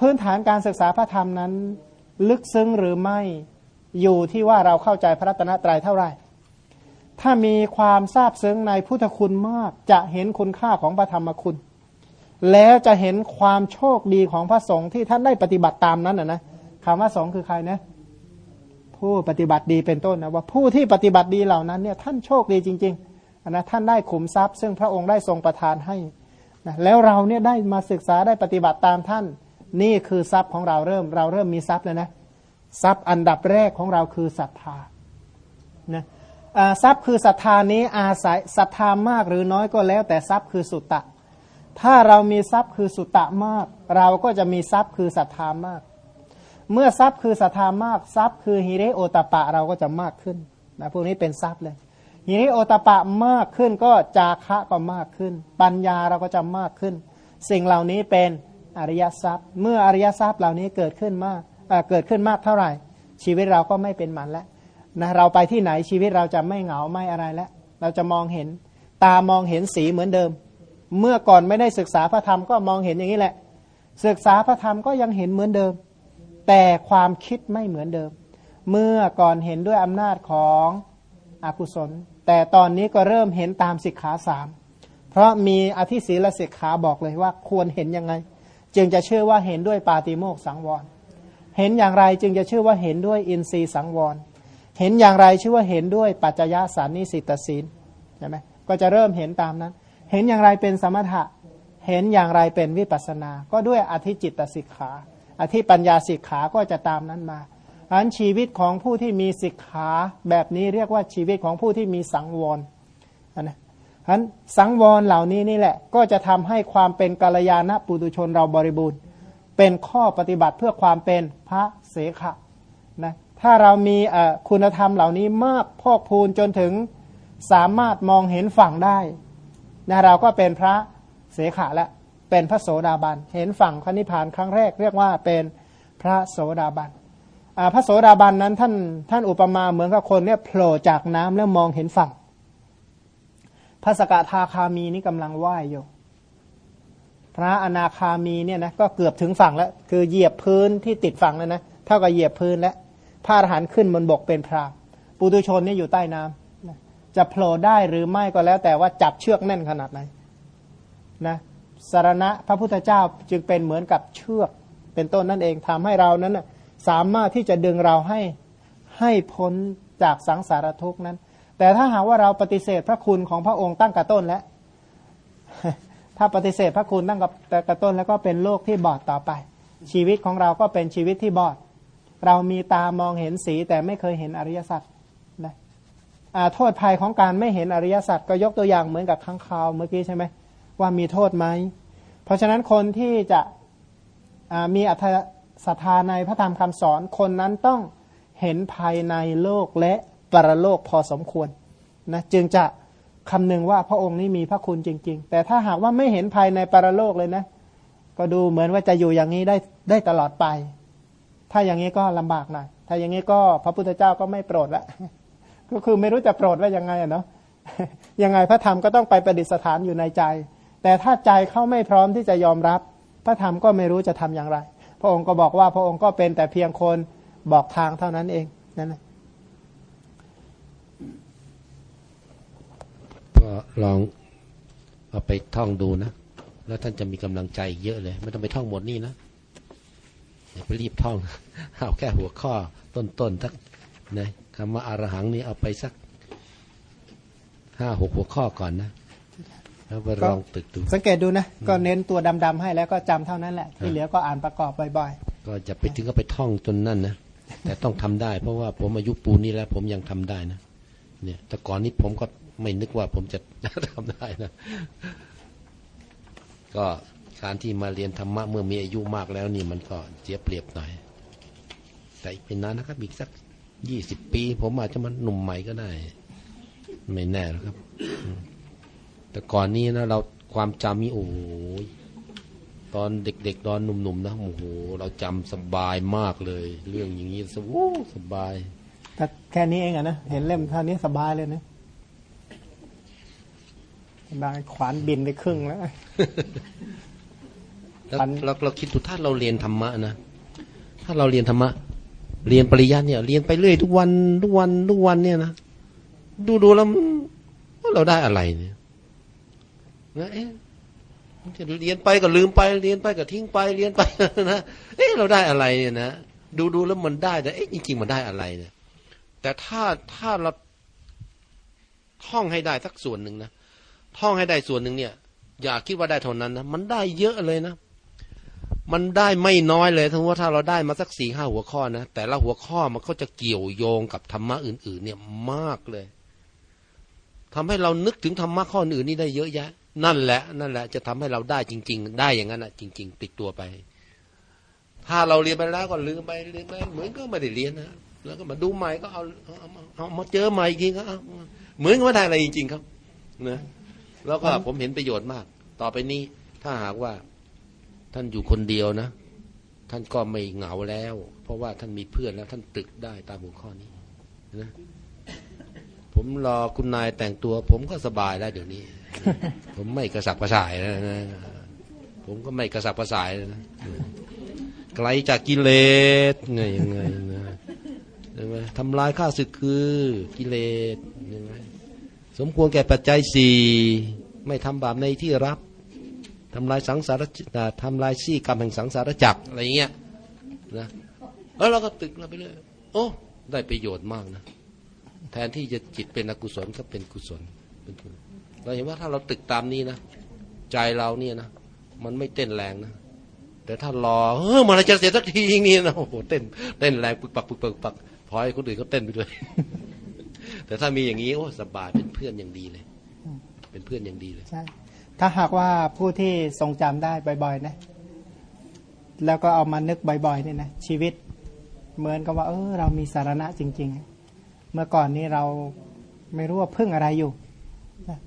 S2: พื้นฐานการศึกษาพระธรรมนั้น ลึกซึ้งหรือไม่อยู่ที่ว่าเราเข้าใจพระรัตนตรัยเท่าไหร่ ถ้ามีความทราบซึ้งในพุทธคุณมากจะเห็นคุณค่าของพระธรรมคุณ แล้วจะเห็นความโชคดีของพระสงฆ์ที่ท่านได้ปฏิบัติตามนั้นนะนะคำว่าสงฆ์คือใครนะ ผู้ปฏิบัติดีเป็นต้นนะว่าผู้ที่ปฏิบัติดีเหล่านั้นเนี่ยท่านโชคดีจริงๆนะท่านได้ขุมทรัพย์ ซึ่งพระองค์ได้ทรงประทานให้นะแล้วเราเนี่ยได้มาศึกษาได้ปฏิบัติตามท่าน นี่คือทรัพย์ของเราเริ่ม เราเริ่มมีทรัพย์แล้วนะทรัพย์อันดับแรกของเราคือศรัทธานะทรัพย์คือศรัทธานี้อาศัยศรัทธามากหรือน้อยก็แล้ว แต่ทรัพย์คือสุตตะ ถ้าเรามีทรัพย์คือสุตตะมาก เราก็จะมีทรัพย์คือศรัทธามาก เมื่อทรัพย์คือศรัทธามากทรัพย์คือฮิริโอตปะเราก็จะมากขึ้นนะพวกนี้เป็นทรัพย์เลยฮิริโอตปะมากขึ้นก็จาคะก็มากขึ้น ปัญญาเราก็จะมากขึ้น สิ่งเหล่านี้เป็นอริยทรัพย์ เมื่ออริยทรัพย์เหล่านี้เกิดขึ้นมากเกิดขึ้นมากเท่าไหร่ ชีวิตเราก็ไม่เป็นมันแล้วนะเราไปที่ไหนชีวิตเราจะไม่เหงาไม่อะไรแล้วเราจะมองเห็นตามองเห็นสีเหมือนเดิม เมื่อก่อนไม่ได้ศึกษาพระธรรมก็มองเห็นอย่างนี้แหละ ศึกษาพระธรรมก็ยังเห็นเหมือนเดิม แต่ความคิดไม่เหมือนเดิม เมื่อก่อนเห็นด้วยอำนาจของอกุศล แต่ตอนนี้ก็เริ่มเห็นตามสิกขาสามเพราะมีอธิศีลสิกขาบอกเลยว่าควรเห็นยังไง จึงจะเชื่อว่าเห็นด้วยปาติโมกสังวร เห็นอย่างไรจึงจะเชื่อว่าเห็นด้วยอินทรีย์สังวร เห็นอย่างไรชื่อว่าเห็นด้วยปัจจยสารนิสิตศีลใช่ไหมก็จะเริ่มเห็นตามนั้น เห็นอย่างไรเป็นสมถะ เห็นอย่างไรเป็นวิปัสนา ก็ด้วยอธิจิตตสิกขา อธิปัญญาสิกขาก็จะตามนั้นมาอันชีวิตของผู้ที่มีสิกขาแบบนี้เรียกว่าชีวิตของผู้ที่มีสังวรนะฉะนั้นสังวรเหล่านี้นี่แหละ ก็จะทำให้ความเป็นกัลยาณปุตุชนเราบริบูรณ์ เป็นข้อปฏิบัติเพื่อความเป็นพระเสขะนะถ้าเรามีคุณธรรมเหล่านี้มากพอกพูนจนถึงสามารถมองเห็นฝั่งได้นะเราก็เป็นพระเสขะและ เป็นพระโสดาบัน เห็นฝั่งพระนิพพานครั้งแรกเรียกว่าเป็นพระโสดาบันพระโสดาบันนั้นท่านท่านอุปมาเหมือนกับคนเนี่ยโผล่จากน้ำแล้วมองเห็นฝั่ง พระสกทาคามีนี่กำลังว่ายอยู่ พระอนาคามีเนี่ยนะก็เกือบถึงฝั่งแล้ว คือเหยียบพื้นที่ติดฝั่งแล้วนะเท่ากับเหยียบพื้นแล้วพระอรหันต์ขึ้นบนบกเป็นพรามปุตุชนนี่อยู่ใต้น้ำจะโผล่ได้หรือไม่ก็แล้ว แต่ว่าจับเชือกแน่นขนาดไหนนะ สารณะพระพุทธเจ้าจึงเป็นเหมือนกับเชือก เป็นต้นนั่นเองทำให้เรานั้นสามารถที่จะดึงเราให้ให้พ้นจากสังสารทุกข์นั้น แต่ถ้าหากว่าเราปฏิเสธพระคุณของพระองค์ตั้งกระต้นแล้วถ้าปฏิเสธพระคุณตั้งกับกระต้นแล้วก็เป็นโลกที่บอดต่อไป ชีวิตของเราก็เป็นชีวิตที่บอด เรามีตามองเห็นสีแต่ไม่เคยเห็นอริยสัจนะโทษภัยของการไม่เห็นอริยสัจก็ยกตัวอย่างเหมือนกับข้างคาวเมื่อกี้ใช่ไหม ว่ามีโทษไหม เพราะฉะนั้นคนที่จะมีอัธศรัทธาในพระธรรมคำสอนคนนั้นต้องเห็นภายในโลกและปรโลกพอสมควรนะจึงจะคำนึงว่าพระองค์นี้มีพระคุณจริง ๆ แต่ถ้าหากว่าไม่เห็นภายในปรโลกเลยนะ ก็ดูเหมือนว่าจะอยู่อย่างนี้ได้ได้ตลอดไป ถ้าอย่างนี้ก็ลำบากหน่อยถ้าอย่างนี้ก็พระพุทธเจ้าก็ไม่โปรดละก็คือไม่รู้จะโปรดว่ายังไงอะเนาะยังไงพระธรรมก็ต้องไปประดิษฐานอยู่ในใจ แต่ถ้าใจเขาไม่พร้อมที่จะยอมรับ พระธรรมก็ไม่รู้จะทำอย่างไร พระองค์ก็บอกว่าพระองค์ก็เป็นแต่เพียงคนบอกทางเท่านั้นเองนั่นแหละ
S1: ก็ลองเอาไปท่องดูนะ แล้วท่านจะมีกำลังใจเยอะเลย ไม่ต้องไปท่องหมดนี่นะอย่าไปรีบท่องเอาแค่หัวข้อต้นๆสักนะคำว่าอารหังนี่เอาไปสักห้าหกหัวข้อก่อนนะ แล้วไปลองตึกดู
S2: สังเกตดูนะ ก็เน้นตัวดำๆให้แล้วก็จำเท่านั้นแหละ ที่เหลือก็อ่านประกอบบ่อย
S1: ๆ ก็จะไปถึงก็ไปท่องจนนั่นนะ แต่ต้องทำได้ เพราะว่าผมอายุปูนี้แล้ว ผมยังทำได้นะ เนี่ยแต่ก่อนนี้ผมก็ไม่นึกว่าผมจะทำได้นะ ก็การที่มาเรียนธรรมะเมื่อมีอายุมากแล้วนี่มันก็เสียเปรียบหน่อย แต่อีกเป็นนานนะครับอีกสักยี่สิบปี ผมอาจจะมาหนุ่มใหม่ก็ได้ ไม่แน่หรอกครับ แต่ก่อนนี้นะเราความจำนี่โอ้ยตอนเด็กๆตอนหนุ่มๆนะโอ้โหเราจำสบายมากเลย เรื่องอย่างนี้สบสบาย
S2: แต่แค่นี้เองอะนะเห็นเล่มเท่านี้สบายเลยนะได้ขวานบินไปครึ่งแล้ว
S1: เราเราเราคิดดูถ้าเราเรียนธรรมะนะถ้าเราเรียนธรรมะ เรียนปริยัติเนี่ย เรียนไปเรื่อยทุกวันทุกวันทุกวันเนี่ยนะดูดูแล้วว่าเราได้อะไรเนี่ย นะเอ๊ะเรียนไปก็ลืมไป เรียนไปก็ทิ้งไป เรียนไปนะเอ๊ะเราได้อะไรเนี่ยนะดูดูแล้วมันได้แต่เอ๊ะจริงๆมันได้อะไรเนี่ย แต่ถ้าถ้าเราท่องให้ได้สักส่วนหนึ่งนะท่องให้ได้ส่วนหนึ่งเนี่ย อย่าคิดว่าได้เท่านั้นนะมันได้เยอะเลยนะ มันได้ไม่น้อยเลยทั้งว่าถ้าเราได้มาสักสี่ห้าหัวข้อนะแต่ละหัวข้อมันก็จะเกี่ยวโยงกับธรรมะอื่น ๆ เนี่ยมากเลยทำให้เรานึกถึงธรรมะข้ออื่นนี่ได้เยอะแยะ นั่นแหละนั่นแหละ จะทำให้เราได้จริง ๆ ได้อย่างนั้นอะ จริง ๆ ติดตัวไป ถ้าเราเรียนไปแล้วก็ลืมไปลืมไปเหมือนก็ไม่ได้เรียนนะแล้วก็มาดูใหม่ก็เอาเอามาเจอใหม่อีกทีก็เอาเหมือนกับไม่ได้อะไรจริง ๆ ครับนะแล้วก็ผมเห็นประโยชน์มาก ต่อไปนี้ถ้าหากว่าท่านอยู่คนเดียวนะ ท่านก็ไม่เหงาแล้ว เพราะว่าท่านมีเพื่อนแล้วท่านตึกได้ตามหัวข้อนี้นะ ผมรอคุณนายแต่งตัว ผมก็สบายแล้วเดี๋ยวนี้ ผมไม่กระสับกระส่ายแล้วนะผมก็ไม่กระสับกระส่ายแล้วนะไกลจากกิเลสไงยังไงนะใช่ไหมทำลายข้าศึกคือกิเลสยังไงสมควรแก่ปัจจัยสี่ไม่ทำบาปในที่รับทำลายสังสารทำลายซี่กรรมแห่งสังสารจักรอะไรเงี้ยนะแล้วเราก็ตึกเราไปเรื่อยโอ้ได้ประโยชน์มากนะ แทนที่จะจิตเป็นอกุศลก็เป็นกุศลเป็นกุศลเราเห็นว่าถ้าเราตึกตามนี้นะใจเราเนี่ยนะมันไม่เต้นแรงนะแต่ถ้ารอเออมันจะเสร็จสักทีนี่นะโอ้โหเต้นเต้นแรงปึกปักปึกปักปักพอให้คนอื่นเขาเต้นไปด้วย แต่ถ้ามีอย่างนี้โอ้สบายเป็นเพื่อนอย่างดีเลย เป็นเพื่อนอย่างดีเลย
S2: ใช่ถ้าหากว่าผู้ที่ทรงจำได้บ่อยๆนะ แล้วก็เอามานึกบ่อยๆเนี่ยนะชีวิตเหมือนกับว่า เออเรามีสารณะจริง ๆ เมื่อก่อนนี้เราไม่รู้ว่าพึ่งอะไรอยู่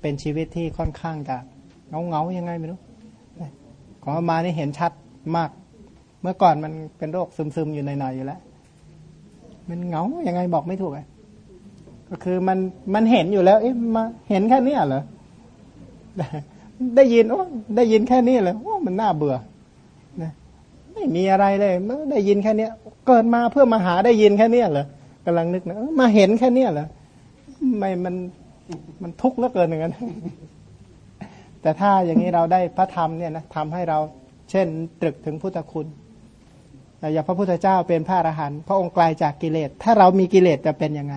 S2: เป็นชีวิตที่ค่อนข้างจะเงาๆยังไงไม่รู้ของมานี่เห็นชัดมาก เมื่อก่อนมันเป็นโรคซึมๆอยู่หน่อยๆอยู่แล้ว มันเงายังไงบอกไม่ถูกอะก็คือมันมันเห็นอยู่แล้ว เอ๊ะมาเห็นแค่นี้เหรอได้ยินโอ้ได้ยินแค่นี้เลยโอ้มันน่าเบื่อนะไม่มีอะไรเลยได้ยินแค่เนี้ย เกิดมาเพื่อมาหาได้ยินแค่เนี้ยเหรอ กำลังนึกนะมาเห็นแค่เนี้ยเหรอไม่มันมันทุกข์เหลือเกินอย่างนั้นแต่ถ้าอย่างนี้เราได้พระธรรมเนี่ยนะทำให้เราเช่น ตรึกถึงพุทธคุณอย่างพระพุทธเจ้าเป็นพระอรหันต์พระองค์ไกลาจากกิเลส ถ้าเรามีกิเลสจะเป็นยังไง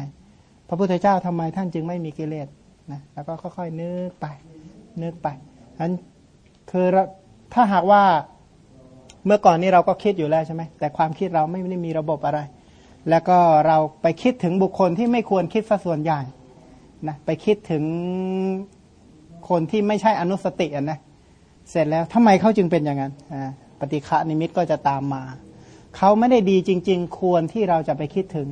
S2: พระพุทธเจ้าทำไมท่านจึงไม่มีกิเลสนะแล้วก็ค่อยๆนึกไปนึกไปอันคือถ้าหากว่าเมื่อก่อนนี้เราก็คิดอยู่แล้วใช่ไหมแต่ความคิดเราไม่ได้มีระบบอะไร แล้วก็เราไปคิดถึงบุคคลที่ไม่ควรคิดซะส่วนใหญ่นะไปคิดถึงคนที่ไม่ใช่อนุสติอะนะเสร็จแล้วทำไมเขาจึงเป็นอย่างนั้นปฏิฆะนิมิตก็จะตามมาเขาไม่ได้ดีจริง ๆ ควรที่เราจะไปคิดถึง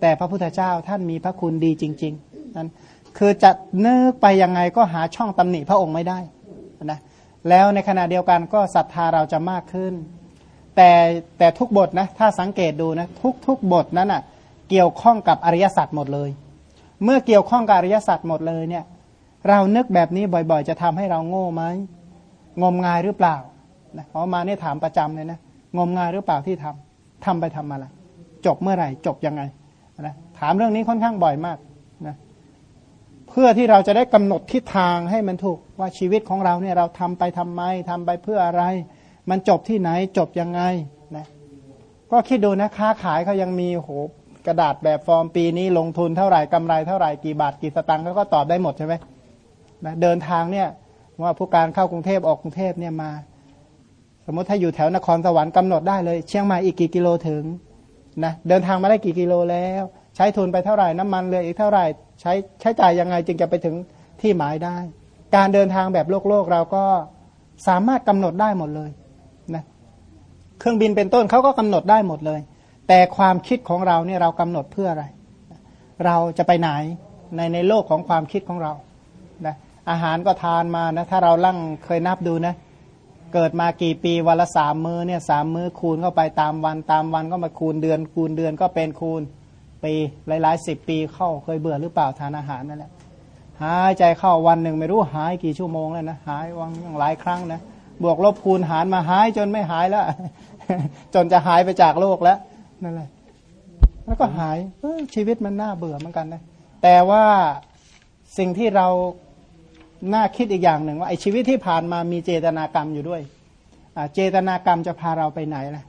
S2: แต่พระพุทธเจ้าท่านมีพระคุณดีจริง ๆ นั้นคือจะนึกไปยังไงก็หาช่องตำหนิพระองค์ไม่ได้นะแล้วในขณะเดียวกันก็ศรัทธาเราจะมากขึ้น แต่แต่ทุกบทนะถ้าสังเกตดูนะทุกทุกบทนั้นอะเกี่ยวข้องกับอริยสัจหมดเลย เมื่อเกี่ยวข้องกับอริยสัจหมดเลยเนี่ยเรานึกแบบนี้บ่อยๆ จะทำให้เราโง่ไหมงมงายหรือเปล่านะเพราะมาเนี่ยถามประจำเลยนะงมงายหรือเปล่าที่ทำทำไปทำอะไรจบเมื่อไหร่จบยังไงนะถามเรื่องนี้ค่อนข้างบ่อยมากนะเพื่อที่เราจะได้กำหนดทิศทางให้มันถูกว่าชีวิตของเราเนี่ยเราทำไปทำไมทำไปเพื่ออะไร มันจบที่ไหนจบยังไงนะก็คิดดูนะค้าขายเขายังมีโหกระดาษแบบฟอร์มปีนี้ลงทุนเท่าไหร่กำไรเท่าไหร่กี่บาทกี่สตางค์เขาก็ตอบได้หมดใช่ไหมนะเดินทางเนี่ยว่าผู้การเข้ากรุงเทพออกกรุงเทพเนี่ยมา สมมติถ้าอยู่แถวนครสวรรค์กำหนดได้เลย เชียงใหม่อีกกี่กิโลถึงนะเดินทางมาได้กี่กิโลแล้ว ใช้ทุนไปเท่าไหร่น้ำมันเลยอีกเท่าไหร่ใช้ใช้จ่ายยังไงจึงจะไปถึงที่หมายได้ การเดินทางแบบโลกโลกเราก็สามารถกำหนดได้หมดเลย เครื่องบินเป็นต้นเขาก็กำหนดได้หมดเลย แต่ความคิดของเราเนี่ยเรากำหนดเพื่ออะไร เราจะไปไหนในในโลกของความคิดของเรานะอาหารก็ทานมานะถ้าเราลั่งเคยนับดูนะเกิดมากี่ปีวันละสามมือเนี่ยสามมือคูณเข้าไปตามวันตามวันก็มาคูณเดือนคูณเดือนก็เป็นคูณปีหลายๆสิบปีเข้าเคยเบื่อหรือเปล่าทานอาหารนั่นแหละหายใจเข้าวันหนึ่งไม่รู้หายกี่ชั่วโมงแล้วนะหายวังหลายครั้งนะบวกลบคูณหารมาหายจนไม่หายแล้ว จนจะหายไปจากโลกแล้วนั่นแหละแล้วก็หายชีวิตมันน่าเบื่อเหมือนกันนะแต่ว่าสิ่งที่เราน่าคิดอีกอย่างหนึ่งว่าไอ้ชีวิตที่ผ่านมามีเจตนากรรมอยู่ด้วยเจตนากรรมจะพาเราไปไหนล่ะ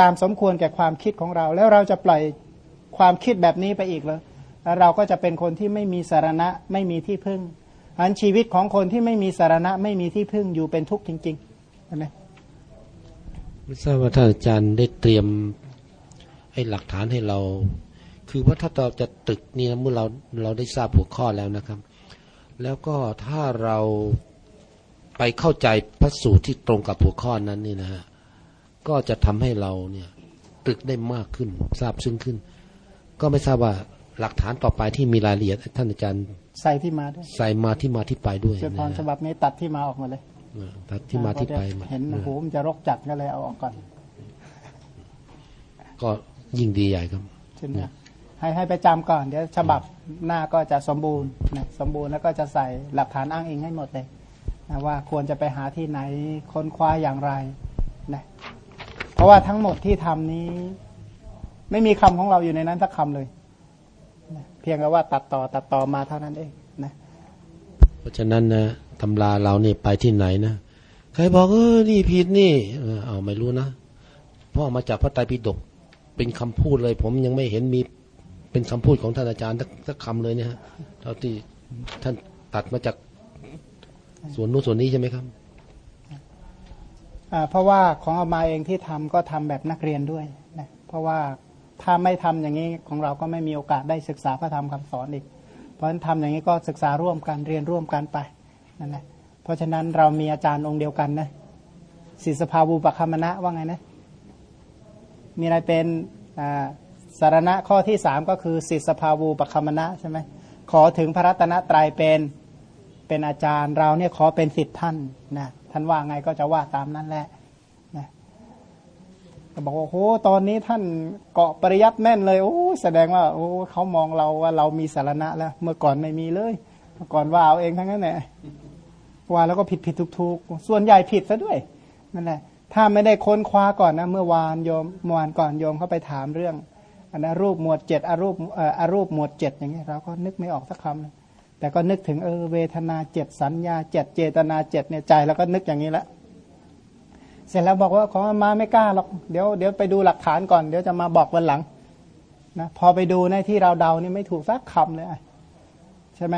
S2: ตามสมควรแก่ความคิดของเรา แล้วเราจะปล่อยความคิดแบบนี้ไปอีกเลยแล้วเราก็จะเป็นคนที่ไม่มีสารณะไม่มีที่พึ่งอันชีวิตของคนที่ไม่มีสารณะไม่มีที่พึ่งอยู่เป็นทุกข์จริงๆใช่ไหม
S1: ไม่ทราบว่าท่านอาจารย์ได้เตรียมให้หลักฐานให้เรา คือว่าถ้าเราจะตึกนี่นะเมื่อเราเราได้ทราบหัวข้อแล้วนะครับ แล้วก็ถ้าเราไปเข้าใจพระสูตรที่ตรงกับหัวข้อนั้นนี่นะฮะก็จะทำให้เราเนี่ยตรึกได้มากขึ้นทราบซึ้งขึ้น ก็ไม่ทราบว่าหลักฐานต่อไปที่มีรายละเอียดท่านอาจารย์
S2: ใส่ที่มาด้วย
S1: ใส่มาที่มาที่ไปด้วย
S2: เจ้าพร
S1: นะ
S2: ฉ
S1: ฮะ
S2: บับนี้ตัดที่มาออกมาเลย
S1: เออตัดที่มาที่ไปมา
S2: เห็นโอ้โหมันจะรกจัดก็เลยเอาออกก่อน
S1: ก็ยิ่งดีใหญ่ครับ
S2: ใช่ไหมให้ให้ไปจำก่อน เดี๋ยวฉบับหน้าก็จะสมบูรณ์นะสมบูรณ์แล้วก็จะใส่หลักฐานอ้างอิงให้หมดเลยนะว่าควรจะไปหาที่ไหนค้นคว้าอย่างไรนะเพราะว่าทั้งหมดที่ทำนี้ ไม่มีคำของเราอยู่ในนั้นสักคำเลยนะเพียงแต่ว่าตัดต่อตัดต่อมาเท่านั้นเองนะ
S1: เพราะฉะนั้นนะ ตำราเรานี่ไปที่ไหนนะใครบอกเออนี่ผิดนี่เออเอาไม่รู้นะเพราะเอมาจากพระไตรปิฎกเป็นคำพูดเลย ผมยังไม่เห็นมีเป็นคำพูดของท่านอาจารย์สักสักคำเลยเนี่ยฮะเท่าที่ท่านตัดมาจากส่วนนู้นส่วนนี้ใช่ไหมครับ
S2: เพราะว่าของเอามาเองที่ทำก็ทำแบบนักเรียนด้วยนะเพราะว่าถ้าไม่ทำอย่างนี้ของเราก็ไม่มีโอกาสได้ศึกษาพระธรรมคำสอนอีก เพราะฉะนั้นทำอย่างนี้ก็ศึกษาร่วมกันเรียนร่วมกันไป นั่นแหละเพราะฉะนั้นเรามีอาจารย์องค์เดียวกันนะศิสภาวูปคมณะว่าไงนะมีอะไรเป็นสารณะข้อที่สามก็คือศิสภาวูปคมณะใช่ไหมขอถึงพระรัตนตรัยเป็นเป็นอาจารย์เราเนี่ยขอเป็นสิทธิ์ท่านนะท่านว่าไงก็จะว่าตามนั้นแหละนะก็บอกว่าโอ้โหตอนนี้ท่านเกาะปริยัติแน่นเลยโอ้แสดงว่าโอ้เขามองเราว่าเรามีสารณะแล้ว เมื่อก่อนไม่มีเลย เมื่อก่อนว่าเอาเองทั้งนั้นแหละ ว่าแล้วก็ผิดผิดถูกถูกส่วนใหญ่ผิดซะด้วยนั่นแหละถ้าไม่ได้ค้นคว้าก่อนนะ เมื่อวานโยมเมื่อวานก่อนโยมเขาไปถามเรื่องอันนะรูปหมวดเจ็ดอารูปอารูปหมวดเจ็ดอย่างเงี้ยเราก็นึกไม่ออกสักคำแต่ก็นึกถึงเออเวทนาเจ็ดสัญญาเจ็ดเจตนาเจ็ดเนี่ยใจแล้วก็นึกอย่างนี้ละเสร็จแล้วบอกว่าของมาไม่กล้าหรอกเดี๋ยวเดี๋ยวไปดูหลักฐานก่อนเดี๋ยวจะมาบอกวันหลังนะพอไปดูในที่เราเดานี่ไม่ถูกสักคำเลยใช่ไหม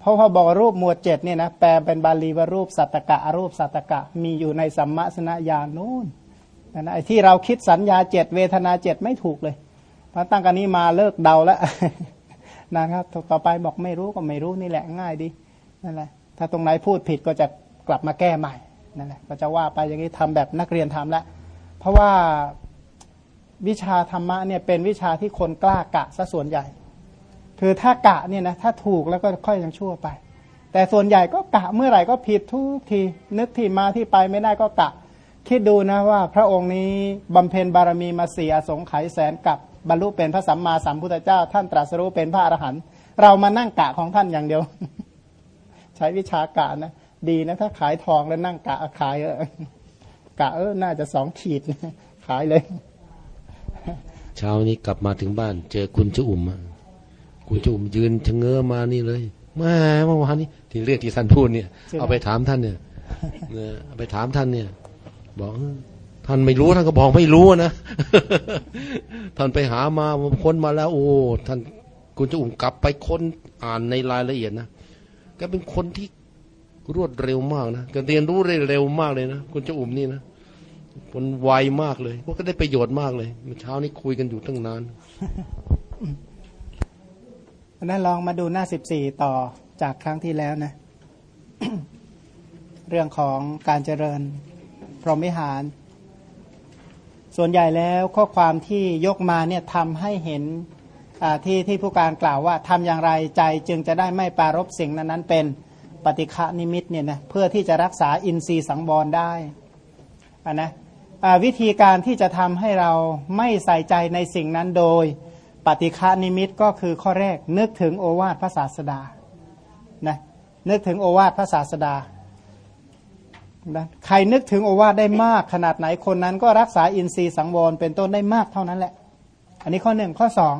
S2: เพราะพอบอกรูปหมวดเจ็ดเนี่ยนะแปลเป็นบาลีว่ารูปสัตตกะอรูปสัตตกะมีอยู่ในสัมมาสนญาณนู่นนะนะไอ้ที่เราคิดสัญญาเจ็ดเวทนาเจ็ดไม่ถูกเลยพอตั้งกันนี้มาเลิกเดาแล้วนะครับต่อไปบอกไม่รู้ก็ไม่รู้นี่แหละง่ายดีนั่นแหละถ้าตรงไหนพูดผิดก็จะกลับมาแก้ใหม่นั่นแหละก็จะว่าไปอย่างนี้ทำแบบนักเรียนทำแล้วเพราะว่าวิชาธรรมะเนี่ยเป็นวิชาที่คนกล้ากะซะส่วนใหญ่ คือถ้ากะเนี่ยนะถ้าถูกแล้วก็ค่อยยังชั่วไป แต่ส่วนใหญ่ก็กะเมื่อไหร่ก็ผิดทุกทีนึกที่มาที่ไปไม่ได้ก็กะ คิดดูนะว่าพระองค์นี้บำเพ็ญบารมีมาสียสงไขยแสนกับบรรลุเป็นพระสัมมาสัมพุทธเจ้า ท่านตรัสรู้เป็นพระอรหันต์เรามานั่งกะของท่านอย่างเดียว ใช้วิชากะนะดีนะถ้าขายทองแล้วนั่งกะขายเออกะเออน่าจะสองขีดขายเลย
S1: เช้านี้กลับมาถึงบ้าน เจอคุณเจ้าอุ่มอะ คุณเจ้าอุ่มยืนชะเง้อมานี่เลยแม่เมื่อวานนี้ที่เรื่องที่ท่านพูดเนี่ย
S2: ใช่ไหม
S1: เอาไปถามท่านเนี่ยเนี่ยเอาไปถามท่านเนี่ย บอกเออท่านไม่รู้ท่านก็บอกไม่รู้นะท่านไปหามาค้นมาแล้ว โอ้ท่านคุณเจ้าอุ่มกลับไปค้นอ่านในรายละเอียดนะแกเป็นคนที่รวดเร็วมากนะแกเรียนรู้ได้เร็วมากเลยนะคุณเจ้าอุ่มนี่นะคนไวมากเลยพวกก็ได้ประโยชน์มากเลยเมื่อเช้านี้คุยกันอยู่ตั้งนาน
S2: อั นนั้นลองมาดูหน้าสิบสี่ต่อจากครั้งที่แล้วนะ เรื่องของการเจริญพรหมิหาร ส่วนใหญ่แล้วข้อความที่ยกมาเนี่ยทำให้เห็นที่ที่ผู้การกล่าวว่าทำอย่างไรใจจึงจะได้ไม่ปรารบสิ่งนั้นนั้นเป็นปฏิฆะนิมิตเนี่ยนะเพื่อที่จะรักษาอินทรีย์สังวรได้อ่านะวิธีการที่จะทำให้เราไม่ใส่ใจในสิ่งนั้นโดย ปฏิฆานิมิตก็คือข้อแรก นึกถึงโอวาทพระศาสดานะนึกถึงโอวาทพระศาสดานะใครนึกถึงโอวาทได้มากขนาดไหนคนนั้นก็รักษาอินทรีย์สังวรเป็นต้นได้มากเท่านั้นแหละ อันนี้ข้อหนึ่งข้อสอง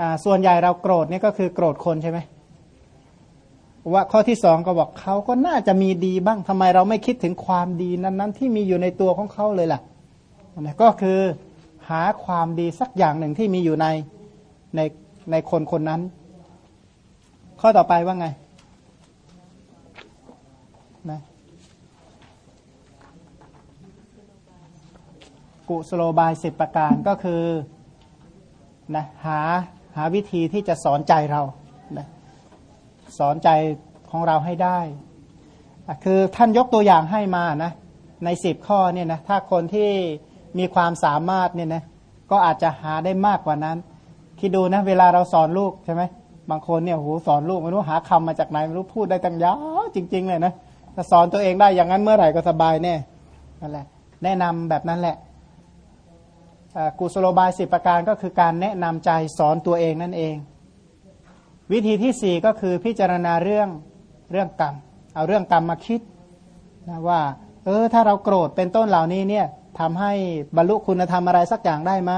S2: อส่วนใหญ่เราโกรธนี่ก็คือโกรธคนใช่ไหมว่าข้อที่สองก็บอกเขาก็น่าจะมีดีบ้างทำไมเราไม่คิดถึงความดีนั้น ๆ ที่มีอยู่ในตัวของเขาเลยล่ะนะก็คือ หาความดีสักอย่างหนึ่งที่มีอยู่ในในในคนคนนั้น ข้อต่อไปว่าไงนะกุสโลบายสิบประการก็คือนะหาหาวิธีที่จะสอนใจเรานะสอนใจของเราให้ได้ คือท่านยกตัวอย่างให้มานะในสิบข้อเนี่ยนะถ้าคนที่ มีความสามารถเนี่ยนะก็อาจจะหาได้มากกว่านั้น คิดดูนะ เวลาเราสอนลูกใช่ไหมบางคนเนี่ยโหสอนลูกไม่รู้หาคำมาจากไหนไม่รู้พูดได้ตั้งยาวจริง ๆ เลยนะถ้าสอนตัวเองได้อย่างนั้นเมื่อไหร่ก็สบายแน่นั่นแหละ แนะนำแบบนั้นแหละกุศโลบายสิบประการก็คือการแนะนำใจสอนตัวเองนั่นเอง วิธีที่สี่ก็คือพิจารณาเรื่องเรื่องกรรม เอาเรื่องกรรมมาคิดนะว่า เออถ้าเราโกรธเป็นต้นเหล่านี้เนี่ย ทำให้บรรลุคุณธรรมอะไรสักอย่างได้ไหม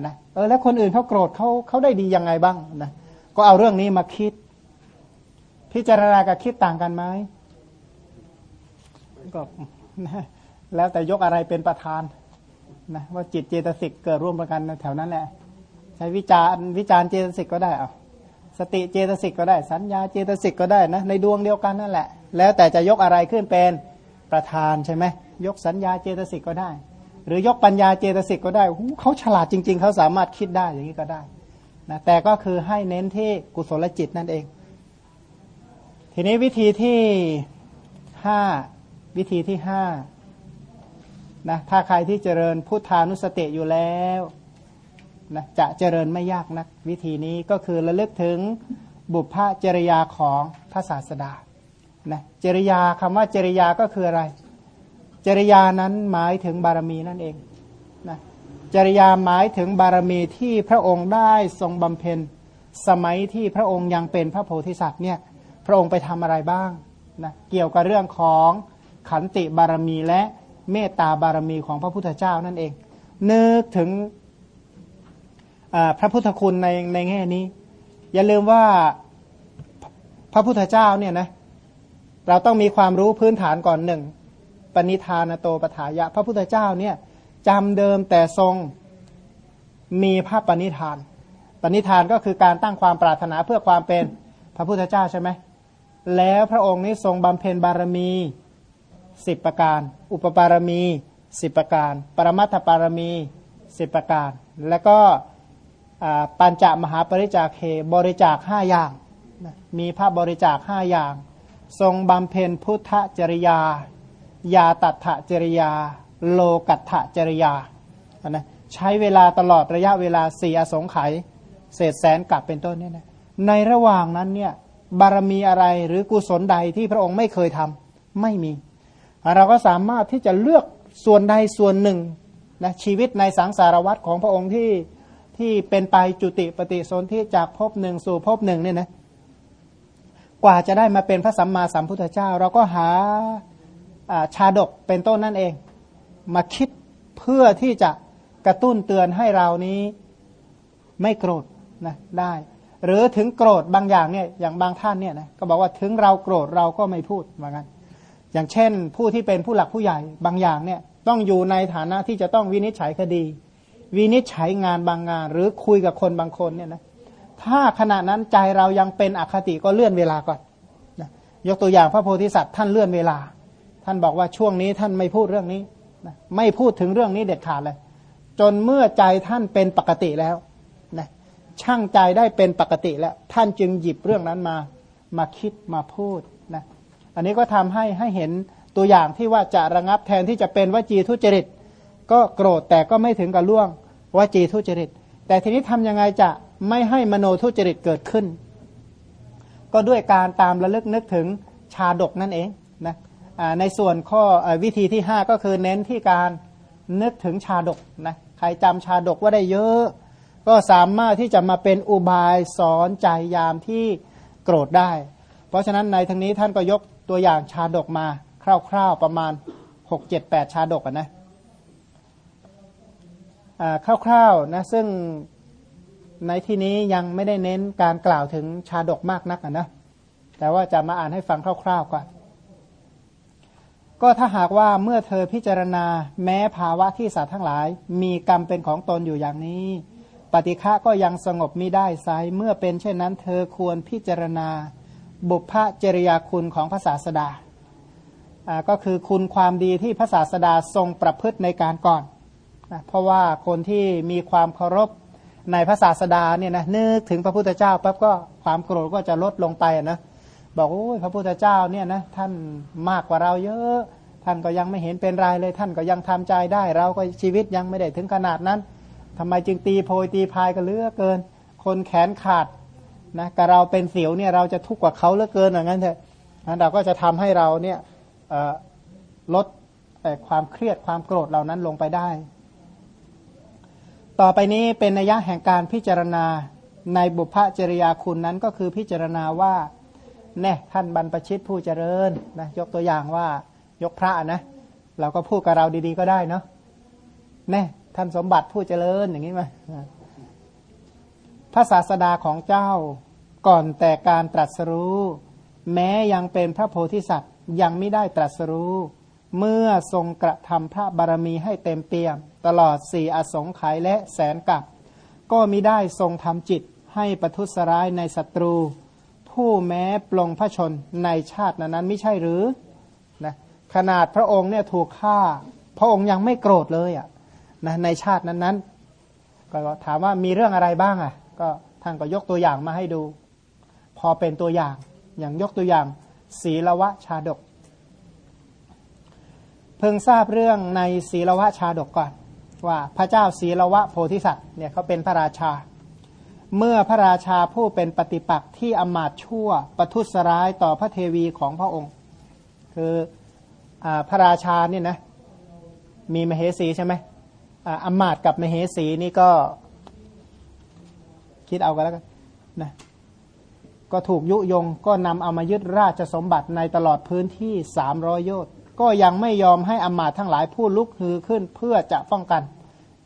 S2: นะเออแล้วคนอื่นเขาโกรธเขาเขาได้ดียังไงบ้างนะก็เอาเรื่องนี้มาคิด พิจารณากับคิดต่างกันไหมก็แล้วแต่ยกอะไรเป็นประธานนะว่าจิตเจตสิกเกิดร่วมกันแถวนั้นแหละ ใช้วิจารวิจารเจตสิกก็ได้เอาสติเจตสิกก็ได้ สัญญาเจตสิกก็ได้นะในดวงเดียวกันนั่นแหละ แล้วแต่จะยกอะไรขึ้นเป็นประธานใช่ไหม ยกสัญญาเจตสิกก็ได้ หรือยกปัญญาเจตสิกก็ได้เขาฉลาดจริง ๆ เขาสามารถคิดได้อย่างนี้ก็ได้นะแต่ก็คือให้เน้นที่กุศลจิตนั่นเอง ทีนี้วิธีที่ห้าวิธีที่ห้านะถ้าใครที่เจริญพุทธานุสติอยู่แล้วนะจะเจริญไม่ยากนัก วิธีนี้ก็คือระลึกถึงบุพพจริยาของพระศาสดานะจริยาคำว่าจริยาก็คืออะไร จริยานั้นหมายถึงบารมีนั่นเองนะจริยาหมายถึงบารมีที่พระองค์ได้ทรงบำเพ็ญ สมัยที่พระองค์ยังเป็นพระโพธิสัตว์เนี่ยพระองค์ไปทำอะไรบ้างนะเกี่ยวกับเรื่องของขันติบารมีและเมตตาบารมีของพระพุทธเจ้านั่นเอง นึกถึงพระพุทธคุณในในแง่นี้ อย่าลืมว่าพระพุทธเจ้าเนี่ยนะเราต้องมีความรู้พื้นฐานก่อนหนึ่ง ปณิธานโตปถายะ พระพุทธเจ้าเนี่ยจำเดิมแต่ทรงมีพระปณิธาน ปณิธานก็คือการตั้งความปรารถนาเพื่อความเป็นพระพุทธเจ้าใช่ไหมแล้วพระองค์นี้ทรงบำเพ็ญบารมีสิบประการ อุปปารมีสิบประการ ปรมัตถปารมีสิบประการ แล้วก็ปัญจมหาปริจาคเคบริจาคห้าอย่าง มีพระบริจาคห้าอย่าง ทรงบำเพ็ญพุทธจริยา ยาตัถจริยา โลกัตถจริยานะใช้เวลาตลอดระยะเวลาสี่อสงไขยเศษแสนกลับเป็นต้นเนี่ยนะในระหว่างนั้นเนี่ยบารมีอะไรหรือกุศลใดที่พระองค์ไม่เคยทำไม่มี เราก็สามารถที่จะเลือกส่วนใดส่วนหนึ่งนะชีวิตในสังสารวัตรของพระองค์ที่ที่เป็นไปจุติปฏิสนธิจากภพหนึ่งสู่ภพหนึ่งเนี่ยนะกว่าจะได้มาเป็นพระสัมมาสัมพุทธเจ้า เราก็หา ชาดกเป็นต้นนั่นเอง มาคิดเพื่อที่จะกระตุ้นเตือนให้เรานี้ไม่โกรธนะได้ หรือถึงโกรธบางอย่างเนี่ยอย่างบางท่านเนี่ยนะก็บอกว่าถึงเราโกรธเราก็ไม่พูดเหมือนกันอย่างเช่น ผู้ที่เป็นผู้หลักผู้ใหญ่บางอย่างเนี่ยต้องอยู่ในฐานะที่จะต้องวินิจฉัยคดี วินิจฉัยงานบางงาน หรือคุยกับคนบางคนเนี่ยนะถ้าขณะนั้นใจเรายังเป็นอคติก็เลื่อนเวลาก่อนนะยกตัวอย่างพระโพธิสัตว์ท่านเลื่อนเวลา ท่านบอกว่าช่วงนี้ท่านไม่พูดเรื่องนี้นะไม่พูดถึงเรื่องนี้เด็ดขาดเลย จนเมื่อใจท่านเป็นปกติแล้วนะช่างใจได้เป็นปกติแล้ว ท่านจึงหยิบเรื่องนั้นมา มาคิดมาพูดนะอันนี้ก็ทำให้ให้เห็นตัวอย่างที่ว่าจะระงับแทนที่จะเป็นวจีทุจริต ก็โกรธแต่ก็ไม่ถึงกับล่วงวจีทุจริต แต่ทีนี้ทํำยังไงจะไม่ให้มโนทุจริตเกิดขึ้น ก็ด้วยการตามระลึกนึกถึงชาดกนั่นเองนะ ในส่วนข้อวิธีที่ 5 ก็คือเน้นที่การนึกถึงชาดกนะใครจำชาดกว่าได้เยอะ ก็สามารถที่จะมาเป็นอุบายสอนใจยามที่โกรธได้ เพราะฉะนั้นในทั้งนี้ท่านก็ยกตัวอย่างชาดกมาคร่าวๆประมาณหกเจ็ดแปดชาดกนะคร่าวๆนะซึ่งในที่นี้ยังไม่ได้เน้นการกล่าวถึงชาดกมากนักนะแต่ว่าจะมาอ่านให้ฟังคร่าวๆก่อน ก็ถ้าหากว่าเมื่อเธอพิจารณาแม้ภาวะที่สัตว์ทั้งหลาย มีกรรมเป็นของตนอยู่อย่างนี้ ปฏิฆะก็ยังสงบมิได้ไซเมื่อเป็นเช่นนั้น เธอควรพิจารณา บุพเจริยาคุณของพระศาสดาก็คือคุณความดีที่พระศาสดาทรงประพฤติในการก่อนนะเพราะว่าคนที่มีความเคารพในพระศาสดาเนี่ยนะนึกถึงพระพุทธเจ้าปั๊บก็ความโกรธก็จะลดลงไปนะ บอกโอ้ยพระพุทธเจ้าเนี่ยนะท่านมากกว่าเราเยอะ ท่านก็ยังไม่เห็นเป็นไรเลย ท่านก็ยังทำใจได้ เราก็ชีวิตยังไม่ได้ถึงขนาดนั้นทำไมจึงตีโพยตีพายกันเลือกเกิน คนแขนขาดนะกับเราเป็นเสียวเนี่ยเราจะทุกข์กว่าเขาเลือกเกินอย่างนั้นเถอะนั้นเราก็จะทำให้เราเนี่ยลดความเครียดความโกรธเหล่านั้นลงไปได้ ต่อไปนี้เป็นนัยยะแห่งการพิจารณาในบุพจริยาคุณนั้นก็คือพิจารณาว่า แน่ท่านบรรพชิตผู้เจริญนะยกตัวอย่างว่ายกพระนะ เราก็พูดกับเราดีๆก็ได้เนาะแน่ท่านสมบัติผู้เจริญอย่างนี้ไหมพระศาสดาของเจ้าก่อนแต่การตรัสรู้ แม้ยังเป็นพระโพธิสัตว์ยังไม่ได้ตรัสรู้ เมื่อทรงกระทำพระบารมีให้เต็มเปี่ยม ตลอดสี่อสงไขยและแสนกับ ก็มิได้ทรงทำจิตให้ประทุษร้ายในศัตรู ผู้แม้ปลงพระชนในชาตินั้นไม่ใช่หรือนะขนาดพระองค์เนี่ยถูกฆ่า พระองค์ยังไม่โกรธเลยอะนะในชาตินั้นๆก็ถามว่ามีเรื่องอะไรบ้างอะ ก็ท่านก็ยกตัวอย่างมาให้ดู พอเป็นตัวอย่างอย่างยกตัวอย่าง ศีลวะชาดก เพิ่งทราบเรื่องในศีลวะชาดกก่อน ว่าพระเจ้าศีลวะโพธิสัตว์เนี่ยเขาเป็นพระราชา เมื่อพระราชาผู้เป็นปฏิปักษ์ที่อมาตชั่วประทุษร้ายต่อพระเทวีของพระองค์ คืออพระราชาเนี่ยนะมีมเหสีใช่ไหมอมาตกับมเหสีนี่ก็คิดเอากันแล้วกันนะก็ถูกยุยงก็นำเอามายึดราชสมบัติในตลอดพื้นที่สามร้อยโยชน์ก็ยังไม่ยอมให้อมาตทั้งหลายผู้ลุกฮือขึ้นเพื่อจะป้องกัน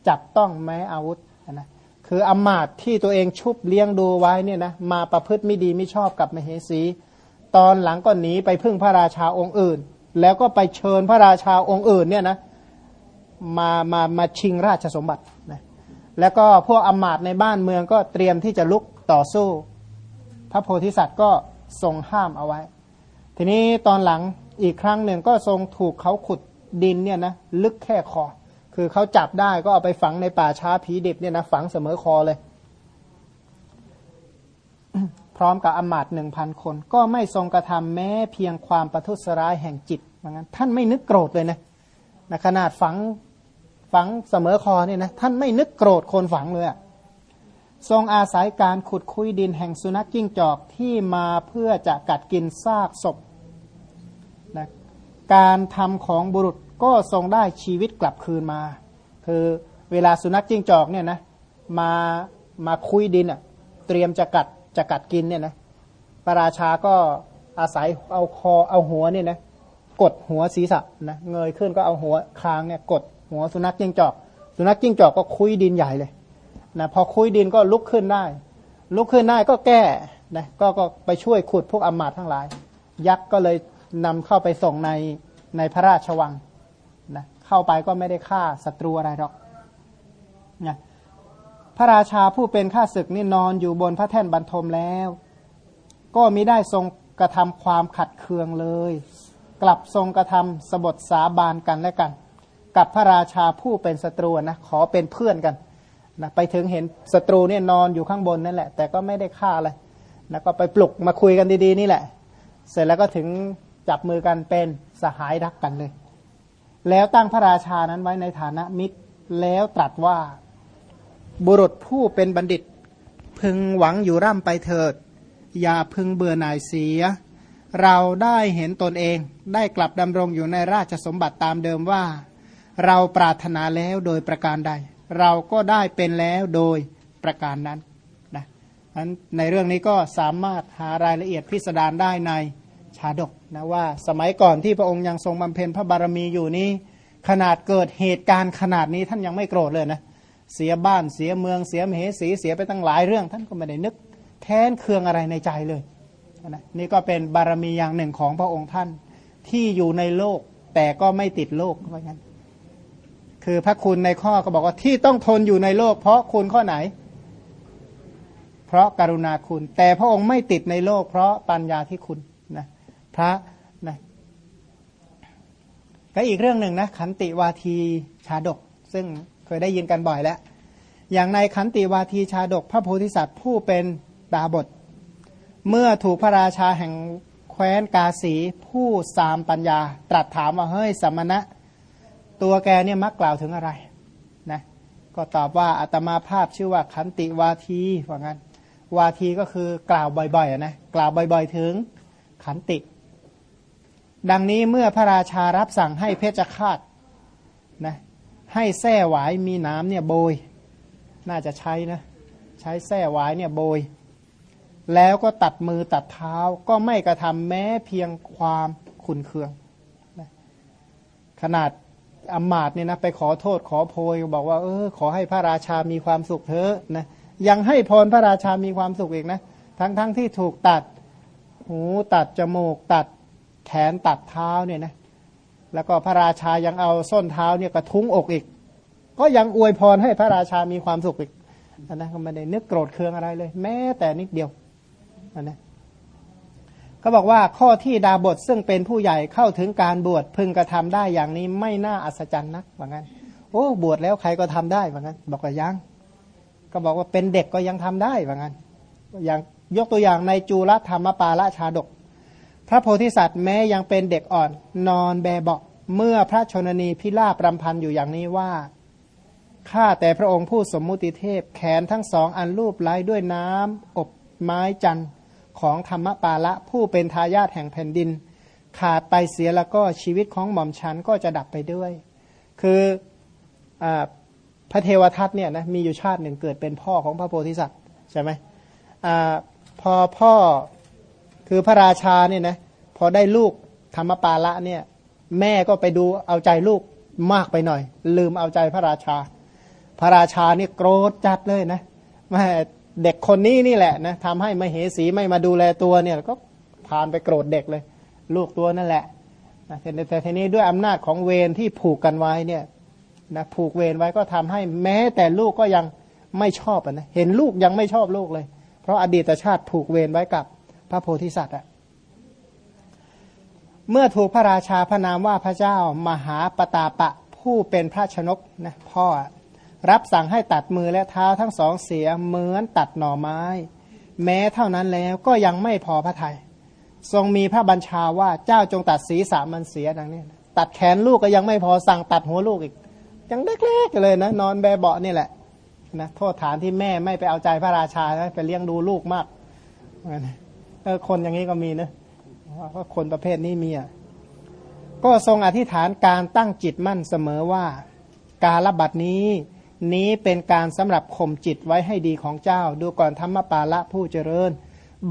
S2: จับต้องแม้อาวุธนะ คืออมาตที่ตัวเองชุบเลี้ยงดูไว้เนี่ยนะมาประพฤติไม่ดีไม่ชอบกับมเหสี ตอนหลังก็หนีไปพึ่งพระราชาองค์อื่น แล้วก็ไปเชิญพระราชาองค์อื่นเนี่ยนะมามามาชิงราชสมบัตินะแล้วก็พวกอมาตในบ้านเมืองก็เตรียมที่จะลุกต่อสู้ พระโพธิสัตว์ก็ทรงห้ามเอาไว้ ทีนี้ตอนหลังอีกครั้งหนึ่งก็ทรงถูกเขาขุดดินเนี่ยนะลึกแค่คอ คือเขาจับได้ก็เอาไปฝังในป่าช้าผีดิบเนี่ยนะฝังเสมอคอเลย พร้อมกับอมาตหนึ่งพันคน ก็ไม่ทรงกระทำแม้เพียงความประทุษร้ายแห่งจิตเหมือนกันท่านไม่นึกโกรธเลยนะนะขนาดฝังฝังเสมอคอเนี่ยนะท่านไม่นึกโกรธคนฝังเลยทรงอาศัยการขุดคุยดินแห่งสุนัขจิ้งจอกที่มาเพื่อจะกัดกินซากศพนะการทำของบุรุษ ก็ทรงได้ชีวิตกลับคืนมา คือเวลาสุนัขจิ้งจอกเนี่ยนะมามาคุยดินอะเตรียมจะกัดจะกัดกินเนี่ยนะพระราชาก็อาศัยเอาคอเอาหัวเนี่ยนะกดหัวศีรษะนะเงยขึ้นก็เอาหัวคางเนี่ยกดหัวสุนัขจิ้งจอก สุนัขจิ้งจอกก็คุยดินใหญ่เลยนะพอคุยดินก็ลุกขึ้นได้ ลุกขึ้นได้ก็แก้นะก็ก็ไปช่วยขุดพวกอมาตทั้งหลาย ยักษ์ก็เลยนำเข้าไปส่งในในพระราชวัง เข้าไปก็ไม่ได้ฆ่าศัตรูอะไรหรอกนะพระราชาผู้เป็นข้าศึกนี่นอนอยู่บนพระแท่นบรรทมแล้ว ก็มิได้ทรงกระทำความขัดเคืองเลย กลับทรงกระทำสบทสาบานกันและกัน กับพระราชาผู้เป็นศัตรูนะขอเป็นเพื่อนกันนะไปถึงเห็นศัตรูเนี่ยนอนอยู่ข้างบนนั่นแหละ แต่ก็ไม่ได้ฆ่าอะไรนะก็ไปปลุกมาคุยกันดีๆนี่แหละ เสร็จแล้วก็ถึงจับมือกันเป็นสหายรักกันเลย แล้วตั้งพระราชานั้นไว้ในฐานะมิตร แล้วตรัสว่า บุรุษผู้เป็นบัณฑิต พึงหวังอยู่ร่ำไปเถิด อย่าพึงเบื่อหน่ายเสีย เราได้เห็นตนเอง ได้กลับดำรงอยู่ในราชสมบัติตามเดิมว่า เราปรารถนาแล้วโดยประการใด เราก็ได้เป็นแล้วโดยประการนั้นนะนั้นในเรื่องนี้ก็สามารถหารายละเอียดพิสดารได้ใน ชาดกนะว่าสมัยก่อนที่พระองค์ยังทรงบำเพ็ญพระบารมีอยู่นี้ ขนาดเกิดเหตุการณ์ขนาดนี้ท่านยังไม่โกรธเลยนะเสียบ้านเสียเมืองเสียมเหสีเสียไปตั้งหลายเรื่อง ท่านก็ไม่ได้นึกแค้นเคืองอะไรในใจเลยนะนี่ก็เป็นบารมีอย่างหนึ่งของพระองค์ท่านที่อยู่ในโลกแต่ก็ไม่ติดโลกว่าะงั้น คือพระคุณในข้อก็บอกว่าที่ต้องทนอยู่ในโลก เพราะคุณข้อไหน เพราะการุณาคุณ แต่พระองค์ไม่ติดในโลก เพราะปัญญาที่คุณ พระนะก็อีกเรื่องหนึ่งนะขันติวาทีชาดก ซึ่งเคยได้ยินกันบ่อยแล้ว อย่างในขันติวาทีชาดก พระโพธิสัตว์ผู้เป็นดาบท เมื่อถูกพระราชาแห่งแคว้นกาสีผู้สามปัญญา ตรัสถามว่าเฮ้ยสมณะ ตัวแกเนี่ยมักกล่าวถึงอะไรนะก็ตอบว่าอาตมาภาพชื่อว่าขันติวาทีว่างั้น วาทีก็คือกล่าวบ่อยๆนะกล่าวบ่อย ๆ ถึงขันติ ดังนี้เมื่อพระราชารับสั่งให้เพชฌฆาตนะให้แส้หวายมีน้ำเนี่ยโบย น่าจะใช้นะ ใช้แส้หวายเนี่ยโบย แล้วก็ตัดมือตัดเท้าก็ไม่กระทำแม้เพียงความขุนเคืองนะขนาดอำมาตเนี่ยนะไปขอโทษขอโพยบอกว่าเออขอให้พระราชามีความสุขเถอะนะยังให้พรพระราชามีความสุขอีกนะ ทั้งๆทที่ถูกตัดหูตัดจมูกตัด แขนตัดเท้าเนี่ยนะแล้วก็พระราชายังเอาส้นเท้าเนี่ยกระทุ้งอกอีก ก็ยังอวยพรให้พระราชามีความสุขอีกนะก็ไม่ได้นึกโกรธเคืองอะไรเลย แม้แต่นิดเดียวนะก็บอกว่าข้อที่ดาบทซึ่งเป็นผู้ใหญ่เข้าถึงการบวชพึงกระทำได้อย่างนี้ไม่น่าอัศจรรย์นักว่างั้น โอ้บวชแล้วใครก็ทำได้ว่างั้น บอกว่ายัง ก็บอกว่าเป็นเด็กก็ยังทำได้ว่างั้นอย่างยกตัวอย่างในจูลธรรมปาละชาดก พระโพธิสัตว์แม้ยังเป็นเด็กอ่อนนอนแบเบาเมื่อพระชนนีพิลาบรำพันอยู่อย่างนี้ว่าข้าแต่พระองค์ผู้สมมุติเทพแขนทั้งสองอันรูปไล้ด้วยน้ำอบไม้จันทร์ของธรรมปาละผู้เป็นทายาทแห่งแผ่นดิน ขาดไปเสียแล้วก็ชีวิตของหม่อมชันก็จะดับไปด้วย คืออพระเทวทัตเนี่ยนะมีอยู่ชาติหนึ่งเกิดเป็นพ่อของพระโพธิสัตว์ใช่ไหมอพอพ่อ คือพระราชาเนี่ยนะพอได้ลูกธรรมปาละเนี่ยแม่ก็ไปดูเอาใจลูกมากไปหน่อย ลืมเอาใจพระราชา พระราชาเนี่ยโกรธจัดเลยนะแม่เด็กคนนี้นี่แหละนะทำให้มเหสีไม่มาดูแลตัวเนี่ยก็ผ่านไปโกรธเด็กเลย ลูกตัวนั่นแหละนะแต่ทีนี้ด้วยอำนาจของเวรที่ผูกกันไว้เนี่ยนะผูกเวรไว้ก็ทำให้แม้แต่ลูกก็ยังไม่ชอบนะเห็นลูกยังไม่ชอบลูกเลย เพราะอดีตชาติผูกเวรไว้กับ ระโพธิสัตว์อะเมื่อถูกพระราชาพระนามว่าพระเจ้ามหาปตาปะผู้เป็นพระชนกนะพ่อรับสั่งให้ตัดมือและเท้าทั้งสองเสียเหมือนตัดหน่อไม้ แม้เท่านั้นแล้วก็ยังไม่พอพระทยัยทรงมีพระบัญชาว่าเจ้าจงตัดศีรษะมันเสียดังนี้ตัดแขนลูกก็ยังไม่พอสั่งตัดหัวลูกอีกยังเล็กๆเลยนะนอนแบเบาะนี่แหละนะโทษฐานที่แม่ไม่ไปเอาใจพระราชาไปเลี้ยงดูลูกมากเออ คนอย่างนี้ก็มีนะว่าคนประเภทนี้มีอะก็ทรงอธิษฐานการตั้งจิตมั่นเสมอว่า การบัดนี้ นี้เป็นการสำหรับข่มจิตไว้ให้ดีของเจ้า ดูก่อนธรรมปาละผู้เจริญ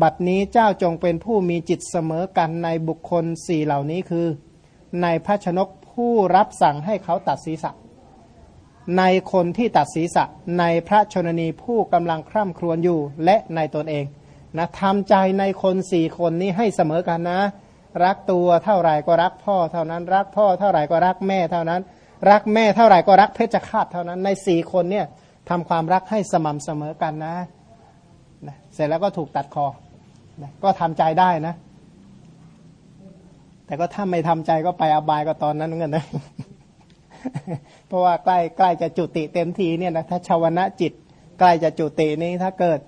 S2: บัดนี้เจ้าจงเป็นผู้มีจิตเสมอกันในบุคคลสี่เหล่านี้คือ ในพระชนกผู้รับสั่งให้เขาตัดศีรษะ ในคนที่ตัดศีรษะ ในพระชนนีผู้กำลังคร่ำครวญอยู่และในตนเอง นะทำใจในคนสี่คนนี้ให้เสมอกันนะ รักตัวเท่าไหร่ก็รักพ่อเท่านั้น รักพ่อเท่าไหร่ก็รักแม่เท่านั้น รักแม่เท่าไหร่ก็รักเพชฌฆาตเท่านั้นในสี่คนเนี่ยทำความรักให้สม่ำเสมอกันนะนะเสร็จแล้วก็ถูกตัดคอนะก็ทำใจได้นะ แต่ก็ถ้าไม่ทำใจก็ไปอบายก็ตอนนั้นเงินนะเพราะว่าใกล้ใกล้จะจุติเต็มทีเนี่ยนะถ้าชาวนะจิต ใกล้จะจุตินี้ถ้าเกิด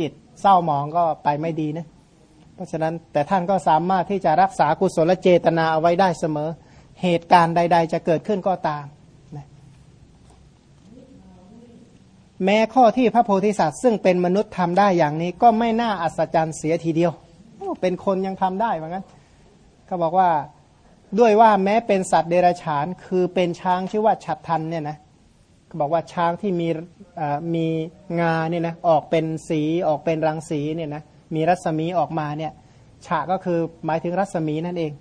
S2: จิตเศร้าหมองก็ไปไม่ดีนะเพราะฉะนั้นแต่ท่านก็สามารถที่จะรักษากุศลเจตนาเอาไว้ได้เสมอ เหตุการณ์ใด ๆ จะเกิดขึ้นก็ตามนะแม้ข้อที่พระโพธิสัตว์ซึ่งเป็นมนุษย์ทำได้อย่างนี้ ก็ไม่น่าอัศจรรย์เสียทีเดียวเป็นคนยังทำได้เหมือนกันเขาบอกว่าด้วยว่าแม้เป็นสัตว์เดรัจฉาน คือเป็นช้างชื่อว่าฉัดทันเนี่ยนะเบอกว่าช้างที่มีมีงาเนี่ยนะออกเป็นสีออกเป็นรังสีเนี่ยนะมีรัศมีออกมาเนี่ยฉะก็คือหมายถึงรัศมีนั่นเอง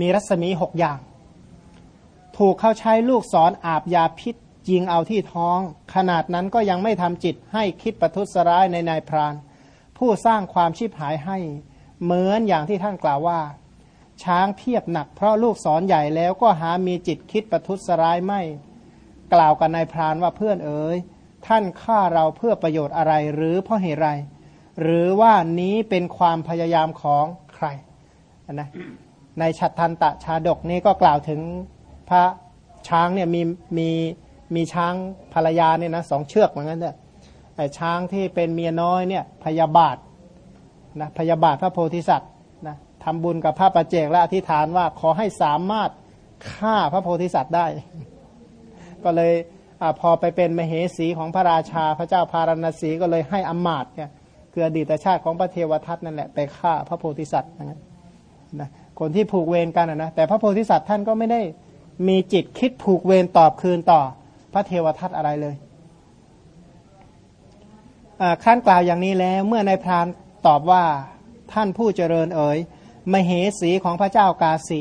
S2: มีรัศมีหกอย่าง ถูกเข้าใช้ลูกศรออาบยาพิษยิงเอาที่ท้อง ขนาดนั้นก็ยังไม่ทำจิตให้คิดประทุษร้ายในนายพราน ผู้สร้างความชีพหายให้เหมือนอย่างที่ท่านกล่าวว่า ช้างเพียบหนักเพราะลูกศรใหญ่แล้วก็หามีจิตคิดประทุษร้ายไม่ กล่าวกับนายพรานว่าเพื่อนเอ๋ยท่านฆ่าเราเพื่อประโยชน์อะไรหรือเพราะเหตุไร หรือว่านี้เป็นความพยายามของใครนะในฉัตรทันตะชาดกนี้ก็กล่าวถึงพระช้างเนี่ยมีมีมีช้างภรรยาเนี่ยนะสองเชือกเหมือนกันเนี่ยไอ้ช้างที่เป็นเมียน้อยเนี่ยพยาบาทนะพยาบาทพระโพธิสัตว์นะทำบุญกับพระประเจกและอธิษฐานว่าขอให้สามารถฆ่าพระโพธิสัตว์ได้ ก็เลยอพอไปเป็นมเหสีของพระราชาพระเจ้าพารณสีก็เลยให้อมมาตเนี่ยคืออดีตชาติของพระเทวทัตนั่นแหละไปฆ่าพระโพธิสัตว์นะนะคนที่ผูกเวรกันนะแต่พระโพธิสัตว์ท่านก็ไม่ได้มีจิตคิดผูกเวรตอบคืนต่อพระเทวทัตอะไรเลยขั้นกล่าวอย่างนี้แล้วเมื่อนายพรานตอบว่าท่านผู้เจริญเอ๋ยมเหสีของพระเจ้ากาสี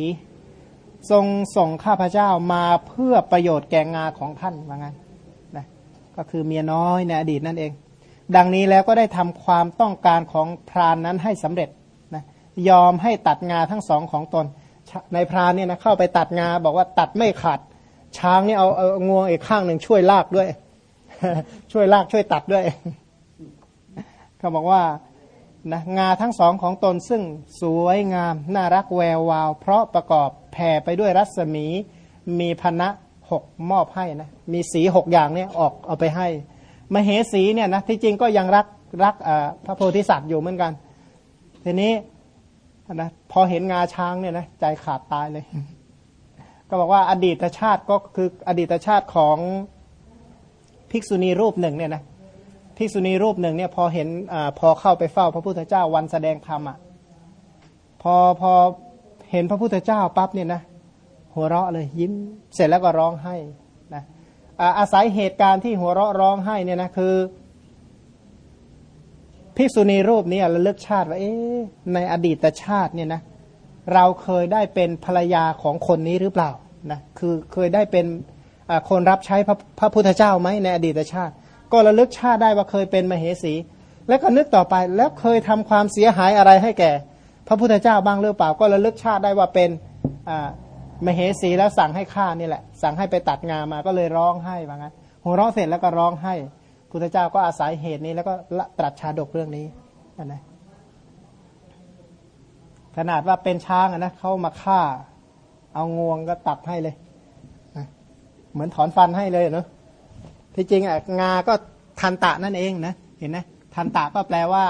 S2: ทรงส่งข้าพเจ้ามาเพื่อประโยชน์แก่งาของท่านว่างั้นนะก็คือเมียน้อยในอดีตนั่นเอง ดังนี้แล้วก็ได้ทำความต้องการของพรานนั้นให้สำเร็จนะยอมให้ตัดงาทั้งสองของตน ในพรานเนี่ยนะเข้าไปตัดงาบอกว่าตัดไม่ขาด ช้างนี่เอาเอางวงอีกข้างหนึ่งช่วยลากด้วย ช่วยลากช่วยตัดด้วยเขาบอกว่า นะงาทั้งสองของตนซึ่งสวยงาม น่ารักแวววาว เพราะประกอบแผ่ไปด้วยรัศมีมีพนะหกมอบให้นะมีสีหกอย่างเนี่ยออกเอาไปให้ มเหสีเนี่ยนะที่จริงก็ยังรักรักพระโพธิสัตว์อยู่เหมือนกัน ทีนี้นะพอเห็นงาช้างเนี่ยนะใจขาดตายเลย ก็บอกว่าอดีตชาติก็คืออดีตชาติของภิกษุณีรูปหนึ่งเนี่ยนะ ภิกษุณีรูปหนึ่งเนี่ยพอเห็นอพอเข้าไปเฝ้าพระพุทธเจ้าวันแสดงธรรมอะพอพอเห็นพระพุทธเจ้าปั๊บเนี่ยนะหัวเราะเลยยิ้มเสร็จแล้วก็ร้องไห้นะอาศัยเหตุการณ์ที่หัวเราะร้องไห้เนี่ยนะคือภิกษุณีรูปนี้ระลึกชาติว่าเอ๊ในอดีตชาติเนี่ยนะเราเคยได้เป็นภรรยาของคนนี้หรือเปล่านะคือเคยได้เป็นคนรับใช้พระพระพุทธเจ้าไหมในอดีตชาติ ก็ระลึกชาติได้ว่าเคยเป็นมเหสี แล้วก็นึกต่อไปแล้วเคยทำความเสียหายอะไรให้แก่ พระพุทธเจ้าบ้างหรือเปล่า ก็ระลึกชาติได้ว่าเป็นมเหสีแล้วสั่งให้ฆ่านี่แหละ สั่งให้ไปตัดงามาก็เลยร้องไห้ว่างั้นหัวเราะเสร็จแล้วก็ร้องไห้พุทธเจ้าก็อาศัยเหตุนี้แล้วก็ตรัสชาดกเรื่องนี้นะขนาดว่าเป็นช้างนะเขามาฆ่า เอางวงก็ตัดให้เลย เหมือนถอนฟันให้เลยเนาะ ที่จริงอะงาก็ทันตะนั่นเองนะเห็นไหมทันตะก็แปลว่า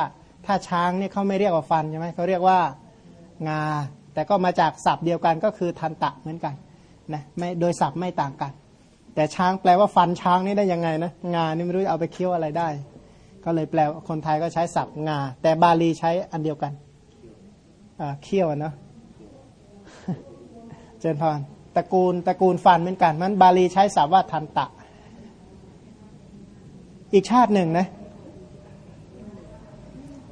S2: ถ้าช้างเนี่ยเขาไม่เรียกว่าฟันใช่ไหมเขาเรียกว่างา แต่ก็มาจากศัพท์เดียวกันก็คือทันตะเหมือนกันนะไม่โดยศัพท์ไม่ต่างกัน แต่ช้างแปลว่าฟันช้างนี่ได้ยังไงนะงานี่ไม่รู้เอาไปเคี้ยวอะไรได้ ก็เลยแปลคนไทยก็ใช้ศัพท์งา แต่บาลีใช้อันเดียวกันเคี้ยวเนาะเจนพรตระกูลตระกูลฟันเหมือนกันมันบาลีใช้ศัพท์ว่าทันตะ อีกชาติหนึ่งนะ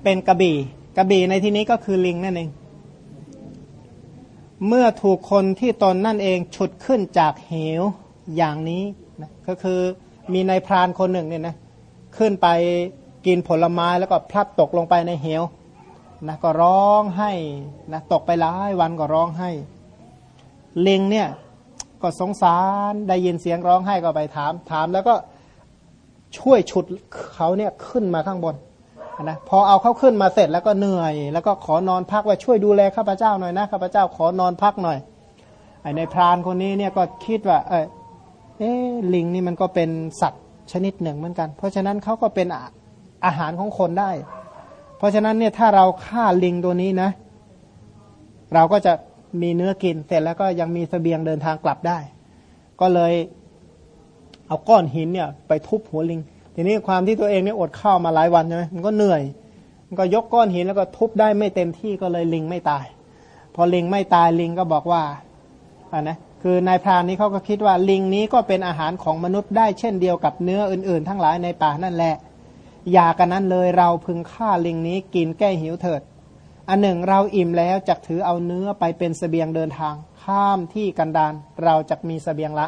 S2: เป็นกระบี่กระบี่ในที่นี้ก็คือลิงนั่นเอง เมื่อถูกคนที่ตนนั่นเองฉุดขึ้นจากเหวอย่างนี้นะก็คือมีนายพรานคนหนึ่งเนี่ยนะขึ้นไปกินผลไม้แล้วก็พลัดตกลงไปในเหวนะก็ร้องให้นะตกไปหลายวันก็ร้องให้ลิงเนี่ยก็สงสารได้ยินเสียงร้องให้ก็ไปถามถามแล้วก็ ช่วยฉุดเขาเนี่ยขึ้นมาข้างบนนะพอเอาเขาขึ้นมาเสร็จแล้วก็เหนื่อย แล้วก็ขอนอนพักว่าช่วยดูแลข้าพเจ้าหน่อยนะข้าพเจ้าขอนอนพักหน่อยไอ้ในพรานคนนี้เนี่ยก็คิดว่า เออเอ๊ลิงนี่มันก็เป็นสัตว์ชนิดหนึ่งเหมือนกัน เพราะฉะนั้นเขาก็เป็นอาหารของคนได้ เพราะฉะนั้นเนี่ยถ้าเราฆ่าลิงตัวนี้นะ เราก็จะมีเนื้อกินเสร็จแล้วก็ยังมีสเสบียงเดินทางกลับได้ ก็เลย เอาก้อนหินเนี่ยไปทุบหัวลิง ทีนี้ความที่ตัวเองเนี่ยอดข้าวมาหลายวันใช่ไหมมันก็เหนื่อย มันก็ยกก้อนหินแล้วก็ทุบได้ไม่เต็มที่ก็เลยลิงไม่ตาย พอลิงไม่ตายลิงก็บอกว่าอ่านะคือนายพรานนี้เขาก็คิดว่าลิงนี้ก็เป็นอาหารของมนุษย์ได้เช่นเดียวกับเนื้ออื่นๆ ทั้งหลายในป่านั่นแหละ อย่ากันนั้นเลยเราพึงฆ่าลิงนี้กินแก้หิวเถิด อันหนึ่งเราอิ่มแล้วจะถือเอาเนื้อไปเป็นสเสบียงเดินทาง ข้ามที่กันดานเราจะมีสเสบียงละ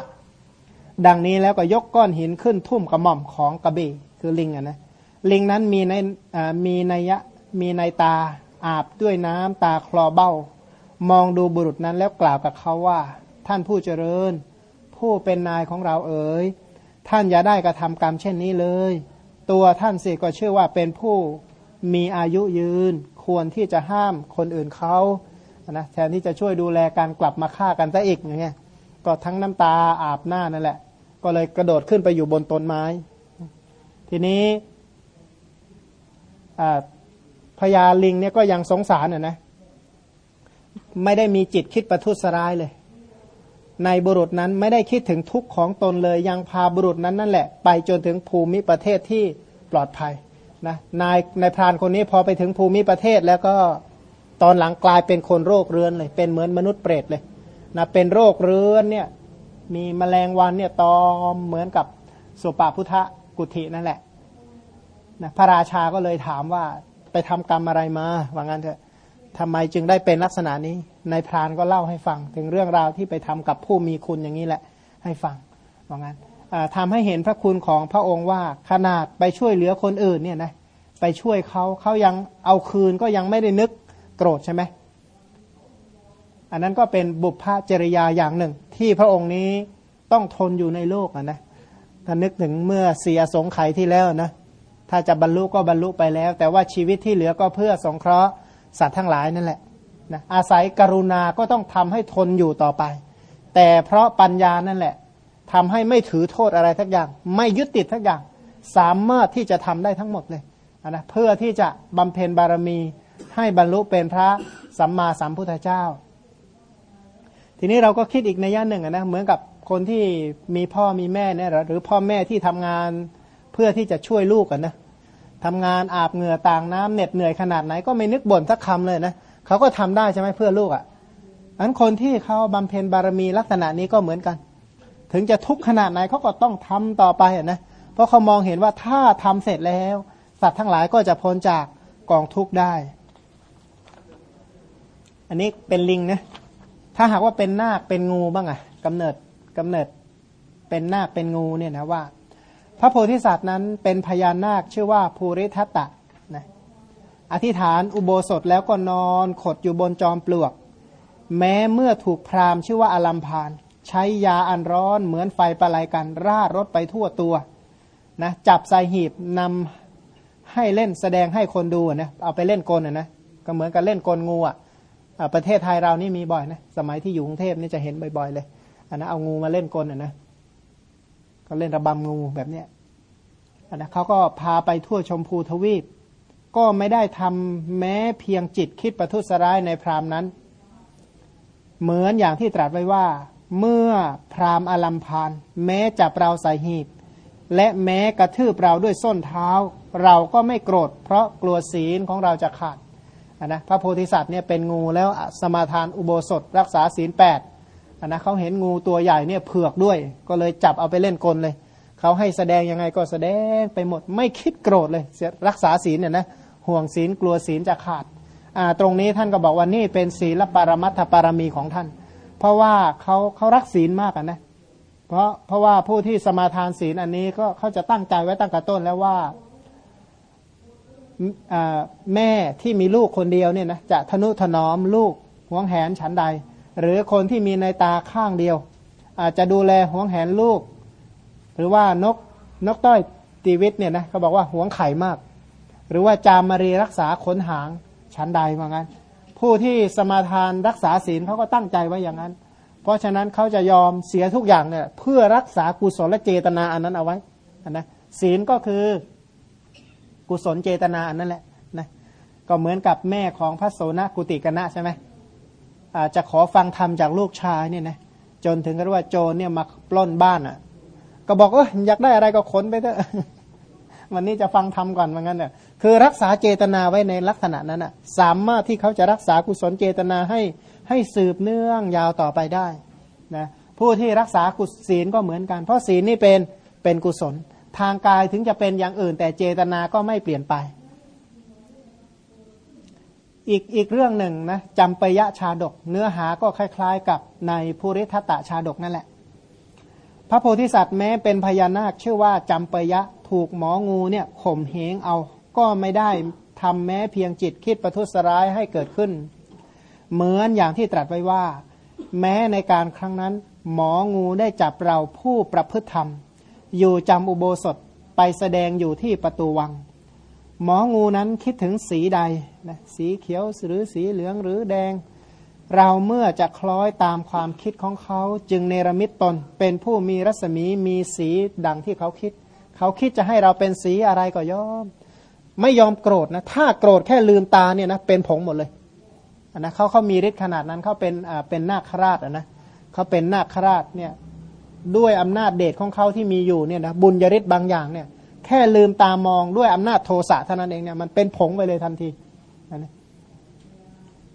S2: ดังนี้แล้วก็ยกก้อนหินขึ้นทุ่มกระหม่อมของกระบี่คือลิงอะนะลิงนั้นมีในมีในยะมีในตาอาบด้วยน้ำตาคลอเบ้า มองดูบุรุษนั้นแล้วกล่าวกับเขาว่า ท่านผู้เจริญ ผู้เป็นนายของเราเอ๋ยท่านอย่าได้กระทำกรรมเช่นนี้เลย ตัวท่านสิก็เชื่อว่าเป็นผู้มีอายุยืน ควรที่จะห้ามคนอื่นเขานะแทนที่จะช่วยดูแลการกลับมาฆ่ากันซะอีกอย่างเงี้ยก็ทั้งน้ำตาอาบหน้านั่นแหละ ก็เลยกระโดดขึ้นไปอยู่บนต้นไม้ ทีนี้พญาลิงเนี่ยก็ยังสงสารน่ะนะ ไม่ได้มีจิตคิดประทุษร้ายเลย ในบุรุษนั้นไม่ได้คิดถึงทุกข์ของตนเลย ยังพาบุรุษนั้นนั่นแหละ ไปจนถึงภูมิประเทศที่ปลอดภัยนะนายนายพรานคนนี้พอไปถึงภูมิประเทศแล้วก็ตอนหลังกลายเป็นคนโรคเรื้อนเลย เป็นเหมือนมนุษย์เปรตเลยนะเป็นโรคเรื้อนเนี่ย มีแมลงวันเนี่ยตอมเหมือนกับสุปาพุทธกุฏินั่นแหละนะพระราชาก็เลยถามว่าไปทำกรรมอะไรมาว่างั้นเถอะทำไมจึงได้เป็นลักษณะนี้นายพรานก็เล่าให้ฟัง ถึงเรื่องราวที่ไปทำกับผู้มีคุณอย่างนี้แหละ ให้ฟังว่างั้นทำให้เห็นพระคุณของพระองค์ว่าขนาดไปช่วยเหลือคนอื่นเนี่ยนะไปช่วยเขาเขายังเอาคืนก็ยังไม่ได้นึกโกรธใช่ไหมอันนั้นก็เป็นบุพจริยาอย่างหนึ่ง ที่พระองค์นี้ต้องทนอยู่ในโลกนะถ้านึกถึงเมื่อเสียสงไขที่แล้วนะถ้าจะบรรลุก็บรรลุไปแล้ว แต่ว่าชีวิตที่เหลือก็เพื่อสงเคราะห์สัตว์ทั้งหลายนั่นแหละนะอาศัยกรุณาก็ต้องทำให้ทนอยู่ต่อไป แต่เพราะปัญญานั่นแหละทำให้ไม่ถือโทษอะไรทักอย่าง ไม่ยึดติดทักอย่าง สามารถที่จะทำได้ทั้งหมดเลยนะเพื่อที่จะบำเพ็ญบารมีให้บรรลุเป็นพระสัมมาสัมพุทธเจ้า ทีนี้เราก็คิดอีกในย่านหนึ่งนะเหมือนกับคนที่มีพ่อมีแม่เนี่ยหรือพ่อแม่ที่ทำงานเพื่อที่จะช่วยลูกกันนะทำงานอาบเหงื่อต่างน้ำเหน็ดเหนื่อยขนาดไหนก็ไม่นึกบ่นสักคำเลยนะเขาก็ทำได้ใช่ไหมเพื่อลูกอะ่ะอันคนที่เขาบำเพ็ญบารมีลักษณะนี้ก็เหมือนกัน ถึงจะทุกข์ขนาดไหนเขาก็ต้องทำต่อไปนะเพราะเขามองเห็นว่าถ้าทำเสร็จแล้ว สัตว์ทั้งหลายก็จะพ้นจากกองทุกข์ได้ อันนี้เป็นลิงนะ ถ้าหากว่าเป็นนาคเป็นงูบ้างอะกำเนิดกำเนิดเป็นนาคเป็นงูเนี่ยนะว่า พระโพธิสัตว์นั้นเป็นพญานาคชื่อว่าภูริทัตตะนะอธิษฐานอุโบสถแล้วก็นอนขดอยู่บนจอมปลวก แม้เมื่อถูกพรามชื่อว่าอลัมพาน ใช้ยาอันร้อนเหมือนไฟประไลกันร่ารถไปทั่วตัวนะจับใส่หีบนำให้เล่นแสดงให้คนดูนะเอาไปเล่นกลนะก็เหมือนกับเล่นกลงูอะ ประเทศไทยเรานี่มีบ่อยนะ สมัยที่อยู่กรุงเทพนี่จะเห็นบ่อยๆเลยอันนะเอางูมาเล่นกลอะนะก็เล่นระบำงูแบบเนี้ยนนะเขาก็พาไปทั่วชมพูทวีป ก็ไม่ได้ทำแม้เพียงจิตคิดประทุษร้ายในพรามนั้น เหมือนอย่างที่ตรัสไว้ว่า เมื่อพรามอลัมพาน แม้จับเราใส่หีบ และแม้กระทืบเราด้วยส้นเท้า เราก็ไม่โกรธ เพราะกลัวศีลของเราจะขาด นะพระโพธิสัตว์เนี่ยเป็นงูแล้วสมาทานอุโบสถรักษาศีลแปดนะเขาเห็นงูตัวใหญ่เนี่ยเผือกด้วย ก็เลยจับเอาไปเล่นกลเลย เขาให้แสดงยังไงก็แสดงไปหมดไม่คิดโกรธเลยรักษาศีลเนี่ยนะห่วงศีลกลัวศีลจะขาดตรงนี้ท่านก็บอกว่านี่เป็นศีลปรมัตถปารมีของท่าน เพราะว่าเขาเขารักศีลมากนะเพราะเพราะว่าผู้ที่สมาทานศีลอันนี้ก็เขาจะตั้งใจไว้ตั้งแต่ต้นแล้วว่า แม่ที่มีลูกคนเดียวเนี่ยนะจะทนุถนอมลูกหวงแหนฉันใด หรือคนที่มีในตาข้างเดียว อาจจะดูแลห่วงแหนลูก หรือว่านกนกต้อยตีวิตเนี่ยนะเขาบอกว่าห่วงไข่มาก หรือว่าจามารีรักษาขนหางชันใดว่างั้น ผู้ที่สมาทานรักษาศีลเขาก็ตั้งใจไว้อย่างนั้น เพราะฉะนั้นเขาจะยอมเสียทุกอย่างเนี่ยเพื่อรักษากุศลเจตนาอันนั้นเอาไว้นะศีลก็คือ กุศลเจตนาอันนั้นแหละนะก็เหมือนกับแม่ของพระโสนกุติกนะใช่ไหมจะขอฟังธรรมจากลูกชายเนี่ยนะจนถึงกับว่าโจรเนี่ยมาปล้นบ้านอะ ก็บอกเอออยากได้อะไรก็ขนไปเถอะวันนี้จะฟังธรรมก่อนเหมือนกันเนี่ยคือรักษาเจตนาไว้ในลักษณะนั้นอะ สามารถที่เขาจะรักษากุศลเจตนาให้ให้สืบเนื่องยาวต่อไปได้นะผู้ที่รักษากุศลก็เหมือนกัน เพราะศีลนี่เป็นเป็นกุศล ทางกายถึงจะเป็นอย่างอื่น แต่เจตนาก็ไม่เปลี่ยนไป อีกอีกเรื่องหนึ่งนะจำปยะชาดก เนื้อหาก็คล้าย ๆ กับในภูริทัตะชาดกนั่นแหละ พระโพธิสัตว์แม้เป็นพญานาคชื่อว่าจำปยะถูกหมองูเนี่ยข่มเหงเอาก็ไม่ได้ทำแม้เพียงจิตคิดประทุษร้ายให้เกิดขึ้น เหมือนอย่างที่ตรัสไว้ว่า แม้ในการครั้งนั้น หมองูได้จับเราผู้ประพฤติธรรม อยู่จำอุโบสถไปแสดงอยู่ที่ประตูวัง หมองูนั้นคิดถึงสีใดนะสีเขียวหรือสีเหลืองหรือแดง เราเมื่อจะคล้อยตามความคิดของเขาจึงเนรมิตตน เป็นผู้มีรัศมีมีสีดังที่เขาคิด เขาคิดจะให้เราเป็นสีอะไรก็ยอม ไม่ยอมโกรธนะถ้าโกรธแค่ลืมตาเนี่ยนะเป็นผงหมดเลยนะเขาเขามีฤทธิ์ขนาดนั้นเขาเป็นอ่าเป็นนาคราชนะเขาเป็นนาคราชเนี่ย ด้วยอำนาจเดชของเขาที่มีอยู่เนี่ยนะบุญยริศบางอย่างเนี่ย แค่ลืมตามองด้วยอำนาจโทสะเท่านั้นเองเนี่ยมันเป็นผงไปเลยทันทีนะ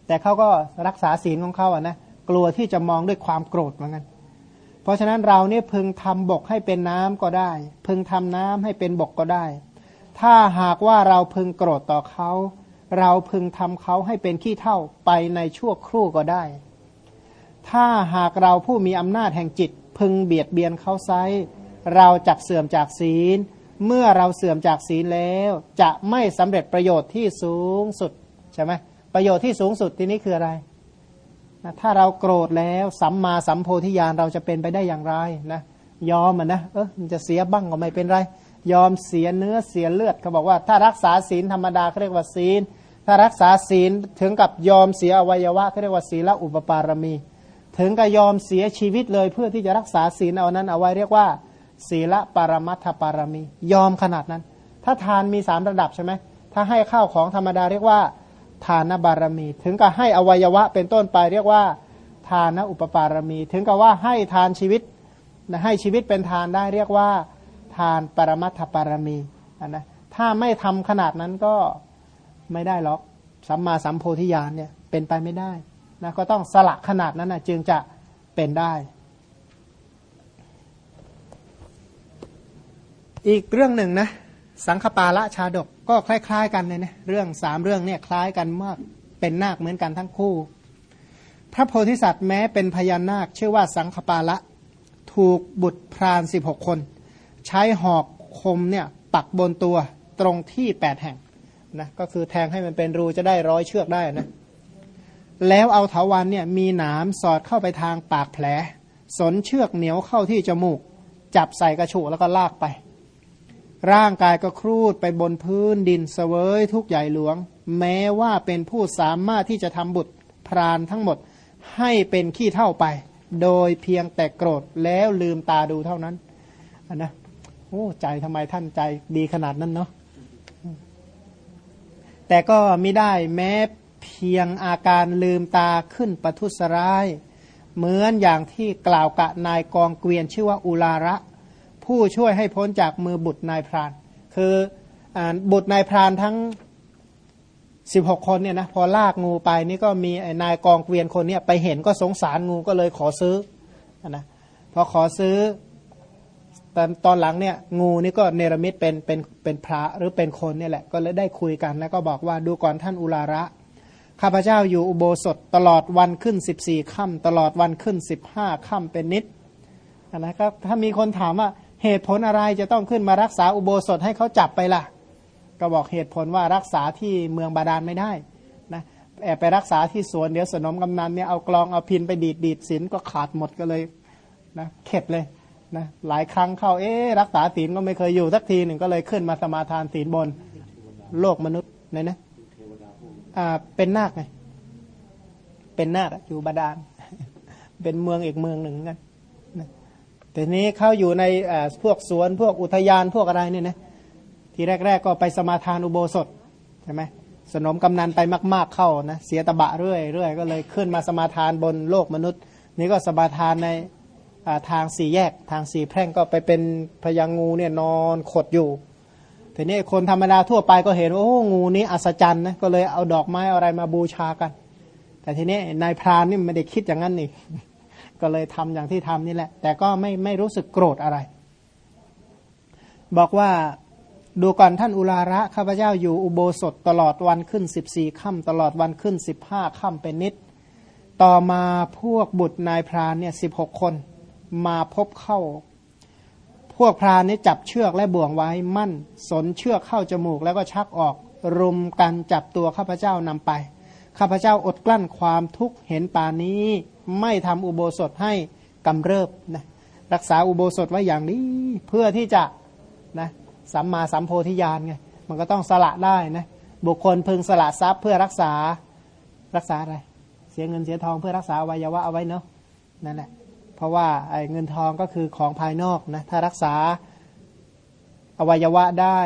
S2: แต่เขาก็รักษาศีลของเขาอะนะกลัวที่จะมองด้วยความโกรธเหมือนกันเพราะฉะนั้นเราเนี่ยพึงทำบกให้เป็นน้ำก็ได้ พึงทำน้ำให้เป็นบกก็ได้ ถ้าหากว่าเราพึงโกรธต่อเขา เราพึงทำเขาให้เป็นขี้เท่าไปในชั่วครู่ก็ได้ ถ้าหากเราผู้มีอำนาจแห่งจิต พึงเบียดเบียนเขาไซเราจักเสื่อมจากศีล เมื่อเราเสื่อมจากศีลแล้ว จะไม่สำเร็จประโยชน์ที่สูงสุดใช่ไหมประโยชน์ที่สูงสุดที่นี้คืออะไรนะถ้าเราโกรธแล้วสัมมาสัมโพธิญาณเราจะเป็นไปได้อย่างไรนะยอมอะนะเออมันจะเสียบ้างก็ไม่เป็นไร ยอมเสียเนื้อเสียเลือดเขาบอกว่าถ้ารักษาศีลธรรมดาเขาเรียกว่าศีล ถ้ารักษาศีลถึงกับยอมเสียอวัยวะเขาเรียกว่าศีลอุปปารมี ถึงกับยอมเสียชีวิตเลยเพื่อที่จะรักษาศีลเอานั้น เอาไว้เรียกว่า ศีลปรมัตถปารมี ยอมขนาดนั้น ถ้าทานมีสามระดับใช่ไหมถ้าให้ข้าวของธรรมดาเรียกว่า ทานบารมี ถึงกับให้อวัยวะเป็นต้นไปเรียกว่า ทานอุปปารมี ถึงกับว่าให้ทานชีวิตให้ชีวิตเป็นทานได้เรียกว่า ทานปรมัตถปารมีนะถ้าไม่ทำขนาดนั้นก็ไม่ได้หรอกสัมมาสัมโพธิญาณเนี่ยเป็นไปไม่ได้ นะก็ต้องสละขนาดนั้นนะจึงจะเป็นได้ อีกเรื่องหนึ่งนะสังคปาละชาดกก็คล้าย ๆ กันเลยนะเรื่องสามเรื่องเนี่ยคล้ายกันมากเป็นนาคเหมือนกันทั้งคู่ พระโพธิสัตว์แม้เป็นพญานาคชื่อว่าสังคปาละถูกบุตรพรานสิบหกคน ใช้หอกคมเนี่ยปักบนตัวตรงที่แปดแห่งนะก็คือแทงให้มันเป็นรูจะได้ร้อยเชือกได้นะ แล้วเอาเถาวันเนี่ยมีหนามสอดเข้าไปทางปากแผล สนเชือกเหนียวเข้าที่จมูก จับใส่กระฉุแล้วก็ลากไป ร่างกายก็ครูดไปบนพื้นดินเสวยทุกใหญ่หลวง แม้ว่าเป็นผู้สามารถที่จะทำบุตรพรานทั้งหมดให้เป็นขี้เท่าไป โดยเพียงแต่โกรธแล้วลืมตาดูเท่านั้นนนะโอ้ใจทำไมท่านใจดีขนาดนั้นเนาะแต่ก็ไม่ได้แม้ เพียงอาการลืมตาขึ้นประทุสร้าย เหมือนอย่างที่กล่าวกะนายกองเกวียนชื่อว่าอุลาระ ผู้ช่วยให้พ้นจากมือบุตรนายพราน คืออบุตรนายพรานทั้งสิบหกคนเนี่ยนะพอลากงูไปนี่ก็มีนายกองเกวียนคนเนี่ยไปเห็นก็สงสารงูก็เลยขอซื้อนะพอขอซื้อตอนตอนหลังเนี่ยงูนี่ก็เนรมิตเป็นเป็นเป็นพระหรือเป็นคนเนี่ยแหละก็เลยได้คุยกันแล้วก็บอกว่าดูก่อนท่านอุลาระ ข้าพเจ้าอยู่อุโบสถตลอดวันขึ้นสิบสี่ค่ำตลอดวันขึ้นสิบห้าค่ำเป็นนิดนะครับถ้ามีคนถามว่าเหตุผลอะไรจะต้องขึ้นมารักษาอุโบสถให้เขาจับไปล่ะ ก็บอกเหตุผลว่ารักษาที่เมืองบาดาลไม่ได้นะแอบไปรักษาที่สวนเดี๋ยวสนมกำนันเนี่ยเอากลองเอาพินไปดีดดีดศีลก็ขาดหมดก็เลยนะเข็ดเลยนะหลายครั้งเข้าเอ๊รักษาศีลก็ไม่เคยอยู่สักทีหนึ่งก็เลยขึ้นมาสมาทานศีลบนโลกมนุษย์เลยนะ เป็นนาคไงเป็นนาคอยู่บาดาล เป็นเมืองอีกเมืองหนึ่งกันแต่นี้เขาอยู่ในพวกสวนพวกอุทยานพวกอะไรเนี่ยนะทีแรก ๆ ก็ไปสมาทานอุโบสถใช่ไหมสนมกำนันไปมาก ๆเข้านะเสียตบะเรื่อยเรื่อยก็เลยขึ้นมาสมาทานบนโลกมนุษย์ นี่ก็สมาทานในทางสี่แยกทางสี่แพร่งก็ไปเป็นพยางงูเนี่ยนอนขดอยู่ ทีนี้คนธรรมดาทั่วไปก็เห็นว่าโอ้งูนี้อัศจรรย์นะก็เลยเอาดอกไม้อะไรมาบูชากัน แต่ทีนี้นายพรานนี่ไม่ได้คิดอย่างนั้นนี่ก็เลยทำอย่างที่ทำนี่แหละ แต่ก็ไม่ไม่รู้สึกโกรธอะไร บอกว่าดูก่อนท่านอุลาระข้าพเจ้าอยู่อุโบสถตลอดวันขึ้นสิบสี่ค่ำตลอดวันขึ้นสิบห้าค่ำเป็นนิด ต่อมาพวกบุตรนายพรานเนี่ยสิบหกคน มาพบเข้า วกพรานนี้จับเชือกและบ่วงไว้มั่น สนเชือกเข้าจมูกแล้วก็ชักออก รุมกันจับตัวข้าพเจ้านำไป ข้าพเจ้าอดกลั้นความทุกข์เห็นป่านี้ ไม่ทำอุโบสถให้กำเริบนะรักษาอุโบสถไว้อย่างนี้เพื่อที่จะนะสัมมาสัมโพธิญาณไงมันก็ต้องสละได้นะบุคคลพึงสละทรัพย์เพื่อรักษารักษาอะไร เสียเงินเสียทองเพื่อรักษาวัยวะเอาไว้เนาะนั่นแหละ เพราะว่าไอ้เงินทองก็คือของภายนอกนะถ้ารักษาอวัยวะได้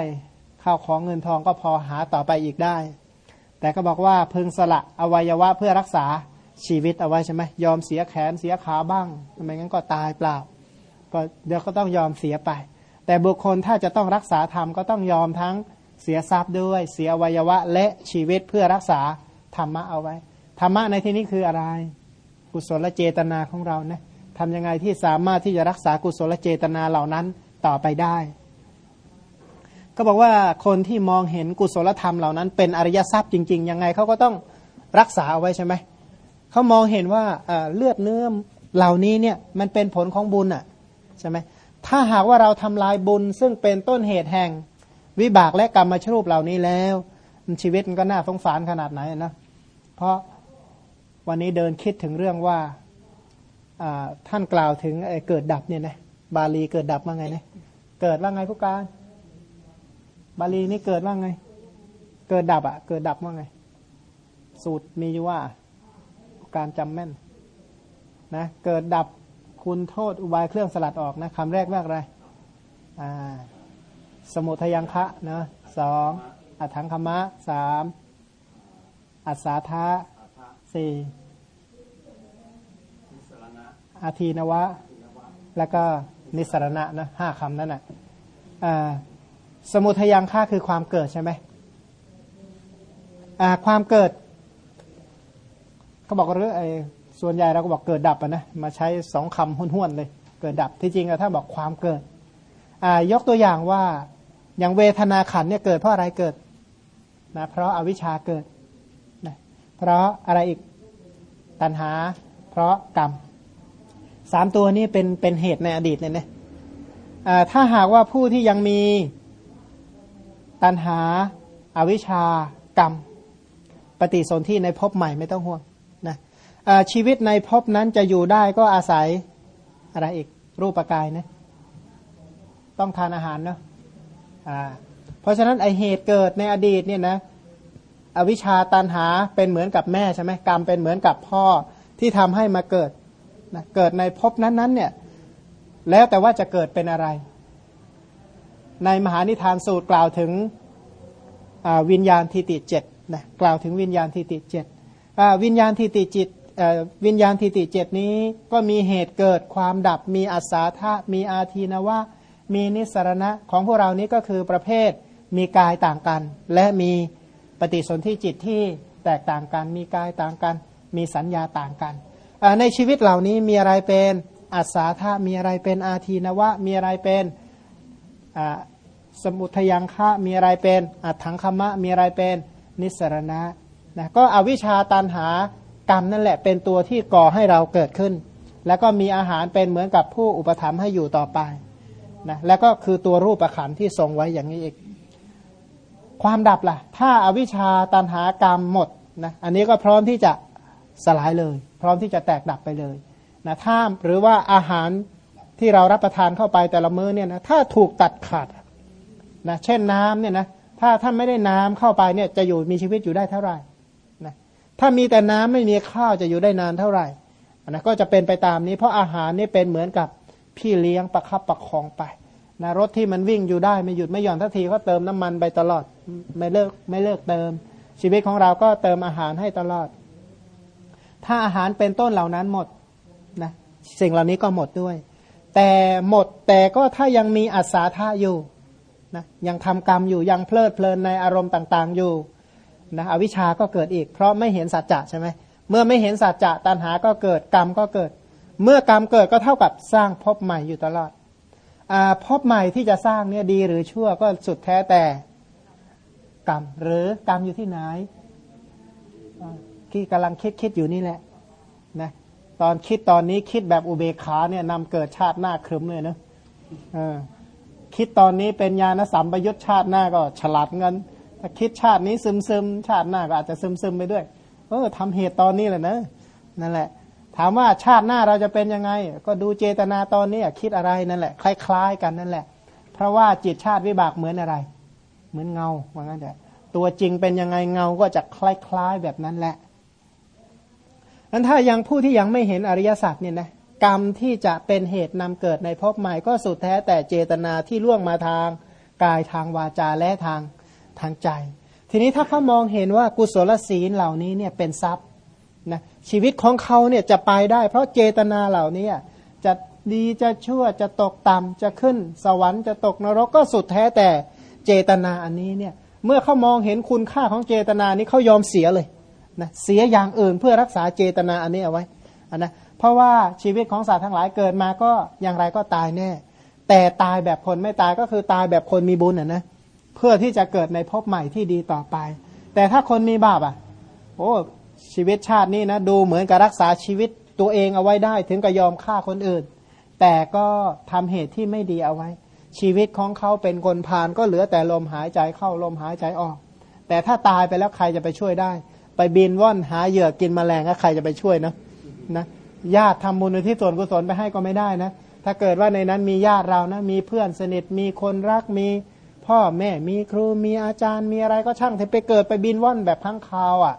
S2: ข้าวของเงินทองก็พอหาต่อไปอีกได้ แต่ก็บอกว่าพึงสละอวัยวะเพื่อรักษาชีวิตเอาไว้ใช่ไหมยอมเสียแขนเสียขาบ้างทำไมงั้นก็ตายเปล่า ก็เดี๋ยวก็ต้องยอมเสียไป แต่บุคคลถ้าจะต้องรักษาธรรมก็ต้องยอมทั้งเสียทรัพย์ด้วย เสียอวัยวะและชีวิตเพื่อรักษาธรรมะเอาไว้ธรรมะในที่นี้คืออะไร กุศลเจตนาของเรานะ ทำยังไงที่สามารถที่จะรักษากุศลเจตนาเหล่านั้นต่อไปได้ ก็บอกว่าคนที่มองเห็นกุศลธรรมเหล่านั้น เป็นอริยทรัพย์จริง ๆ ยังไงเขาก็ต้องรักษาเอาไว้ใช่ไหมเขามองเห็นว่าเลือดเนื้อเหล่านี้เนี่ยมันเป็นผลของบุญอะใช่ไหมถ้าหากว่าเราทำลายบุญซึ่งเป็นต้นเหตุแห่งวิบากและกรรมมาชรูปเหล่านี้แล้ว ชีวิตมันก็น่าสงสารขนาดไหนนะเพราะวันนี้เดินคิดถึงเรื่องว่า ท่านกล่าวถึงเกิดดับเนี่ยนะบาลีเกิดดับว่าไงเนี่ยเกิดว่าไงผู้การ บาลีนี่เกิดว่าไง เกิดดับอะ่ะ เกิดดับว่าไง สูตรมีอยู่ว่า การจำแม่นนะเกิดดับคุณโทษอุบายเครื่องสลัดออกนะคำแรกว่าอะไรอ่าสมุทยังคะนะสองอัถังคมะสามอัศาธาสี่ อาทีนวะ แล้วก็นิสรณะนะห้าคำนั้นนะ่ะสมุทยังค่าคือความเกิดใช่ไหมความเกิดเขาบอกเรื่องไอ้ส่วนใหญ่เราก็บอกเกิดดับนะมาใช้สองคำห้วนๆเลย เกิดดับที่จริงถ้าบอกความเกิดยกตัวอย่างว่าอย่างเวทนาขันเนี่ยเกิดเพราะอะไรเกิดนะเพราะอาวิชชาเกิดนะเพราะอะไรอีกตัณหา เพราะกรรม สามตัวนี้เป็นเป็นเหตุในอดีตเลยนะถ้าหากว่าผู้ที่ยังมีตัณหาอาวิชชากรรม ปฏิสนธิในภพใหม่ไม่ต้องห่วงนะชีวิตในภพนั้นจะอยู่ได้ก็อาศัยอะไรอีกรูปกายนะต้องทานอาหารเนาะเพราะฉะนั้นไอเหตุเกิดในอดีตเนี่ยนะอวิชชาตันหาเป็นเหมือนกับแม่ใช่ไหมกรรมเป็นเหมือนกับพ่อที่ทำให้มาเกิด นะเกิดในภพนั้นๆเนี่ยแล้วแต่ว่าจะเกิดเป็นอะไร ในมหานิทานสูตรกล่าวถึงวิญญาณทิติเจ็ดนะกล่าวถึงวิญญาณทิติเจ็ดวิญญาณทิติจิตวิญญาณทิติเจ็ดนี้ก็มีเหตุเกิดความดับ มีอัศาธามีอาทีนวะมีนิสรณะของพวกเรานี้ก็คือประเภทมีกายต่างกัน และมีปฏิสนธิจิตที่แตกต่างกัน มีกายต่างกัน มีสัญญาต่างกัน ในชีวิตเหล่านี้มีอะไรเป็นอัศาธามีอะไรเป็นอาทีนวะ มีอะไรเป็นสมุทยังคะมีอะไรเป็นอัถังคมะ มีอะไรเป็นนิสรณะนะก็อวิชชาตันหากรรมนั่นแหละเป็นตัวที่ก่อให้เราเกิดขึ้น แล้วก็มีอาหารเป็นเหมือนกับผู้อุปถัมภ์ให้อยู่ต่อไปนะแล้วก็คือตัวรูปประขันที่ทรงไว้อย่างนี้อีก ความดับล่ะ ถ้าอาวิชชาตันหากรรมหมดนะอันนี้ก็พร้อมที่จะ สลายเลย พร้อมที่จะแตกดับไปเลยนะถ้าหรือว่าอาหารที่เรารับประทานเข้าไปแต่ละมื้อเนี่ยนะถ้าถูกตัดขาดนะเช่นน้ำเนี่ยนะถ้าท่านไม่ได้น้ำเข้าไปเนี่ยจะอยู่มีชีวิตอยู่ได้เท่าไหร่นะถ้ามีแต่น้ำไม่มีข้าวจะอยู่ได้นานเท่าไหร่นะก็จะเป็นไปตามนี้ เพราะอาหารนี่เป็นเหมือนกับพี่เลี้ยงประคับประคองไปนะรถที่มันวิ่งอยู่ได้ไม่หยุดไม่หย่อนทันทีก็เติมน้ำมันไปตลอดไม่เลิกไม่เลิกเติม ชีวิตของเราก็เติมอาหารให้ตลอด ถ้าอาหารเป็นต้นเหล่านั้นหมดนะสิ่งเหล่านี้ก็หมดด้วย แต่หมดแต่ก็ถ้ายังมีอัศาธาอยู่นะยังทำกรรมอยู่ยังเพลิดเพลินในอารมณ์ต่างๆอยู่นะอวิชาก็เกิดอีก เพราะไม่เห็นสัจจะใช่ไหมเมื่อไม่เห็นสัจจะตัณหาก็เกิดกรรมก็เกิด เมื่อกรรมเกิดก็เท่ากับสร้างภพใหม่อยู่ตลอดอภพใหม่ที่จะสร้างเนี่ยดีหรือชั่วก็สุดแท้แต่กรรมหรือกรรมอยู่ที่ไหน ที่กำลังคิดคิดอยู่นี่แหละนะตอนคิดตอนนี้คิดแบบอุเบกขาเนี่ยนำเกิดชาติหน้าครึมเลยนะคิดตอนนี้เป็นญาณสัมปยุตชาติหน้าก็ฉลาดเงินถ้าคิดชาตินี้ซึมซึมชาติหน้าก็อาจจะซึมซึมไปด้วย เออทำเหตุตอนนี้แหละนะนั่นแหละ ถามว่าชาติหน้าเราจะเป็นยังไง ก็ดูเจตนาตอนนี้คิดอะไรนั่นแหละ คล้าย ๆ กันนั่นแหละ เพราะว่าจิตชาติวิบากเหมือนอะไร เหมือนเงาว่างั้นแต่ตัวจริงเป็นยังไงเงาก็จะคล้าย ๆ แบบนั้นแหละ นั้นถ้ายังผู้ที่ยังไม่เห็นอริยสัจเนี่ยนะกรรมที่จะเป็นเหตุนำเกิดในภพใหม่ก็สุดแท้แต่เจตนาที่ล่วงมาทางกายทางวาจาและทางทางใจ ทีนี้ถ้าเขามองเห็นว่ากุศลศีลเหล่านี้เนี่ยเป็นทรัพย์นะชีวิตของเขาเนี่ยจะไปได้ เพราะเจตนาเหล่านี้จะดีจะชั่วจะตกต่ำจะขึ้น สวรรค์จะตกนรกก็สุดแท้แต่เจตนาอันนี้เนี่ยเมื่อเขามองเห็นคุณค่าของเจตนานี้เขายอมเสียเลย นะเสียอย่างอื่นเพื่อรักษาเจตนาอันนี้เอาไว้นนะเพราะว่าชีวิตของสัตว์ทั้งหลายเกิดมาก็อย่างไรก็ตายแน่ แต่ตายแบบคนไม่ตายก็คือตายแบบคนมีบุญอะนะเพื่อที่จะเกิดในภพใหม่ที่ดีต่อไป แต่ถ้าคนมีบาปอะโอ้ชีวิตชาตินี้นะดูเหมือนกับรักษาชีวิตตัวเองเอาไว้ได้ ถึงกับยอมฆ่าคนอื่น แต่ก็ทำเหตุที่ไม่ดีเอาไว้ ชีวิตของเขาเป็นคนพานก็เหลือแต่ลมหายใจเข้าลมหายใจออก แต่ถ้าตายไปแล้วใครจะไปช่วยได้ ไปบินว่อนหาเหยื่อกินมแมลงใครจะไปช่วยนะนะญาติทำบุญที่ส่วนกุศลไปให้ก็ไม่ได้นะ ถ้าเกิดว่าในนั้นมีญาติเรานะ มีเพื่อนสนิทมีคนรักมีพ่อแม่มีครูมีอาจารย์มีอะไรก็ช่างถ้าไปเกิดไปบินว่อนแบบพังคาวอะ่ะ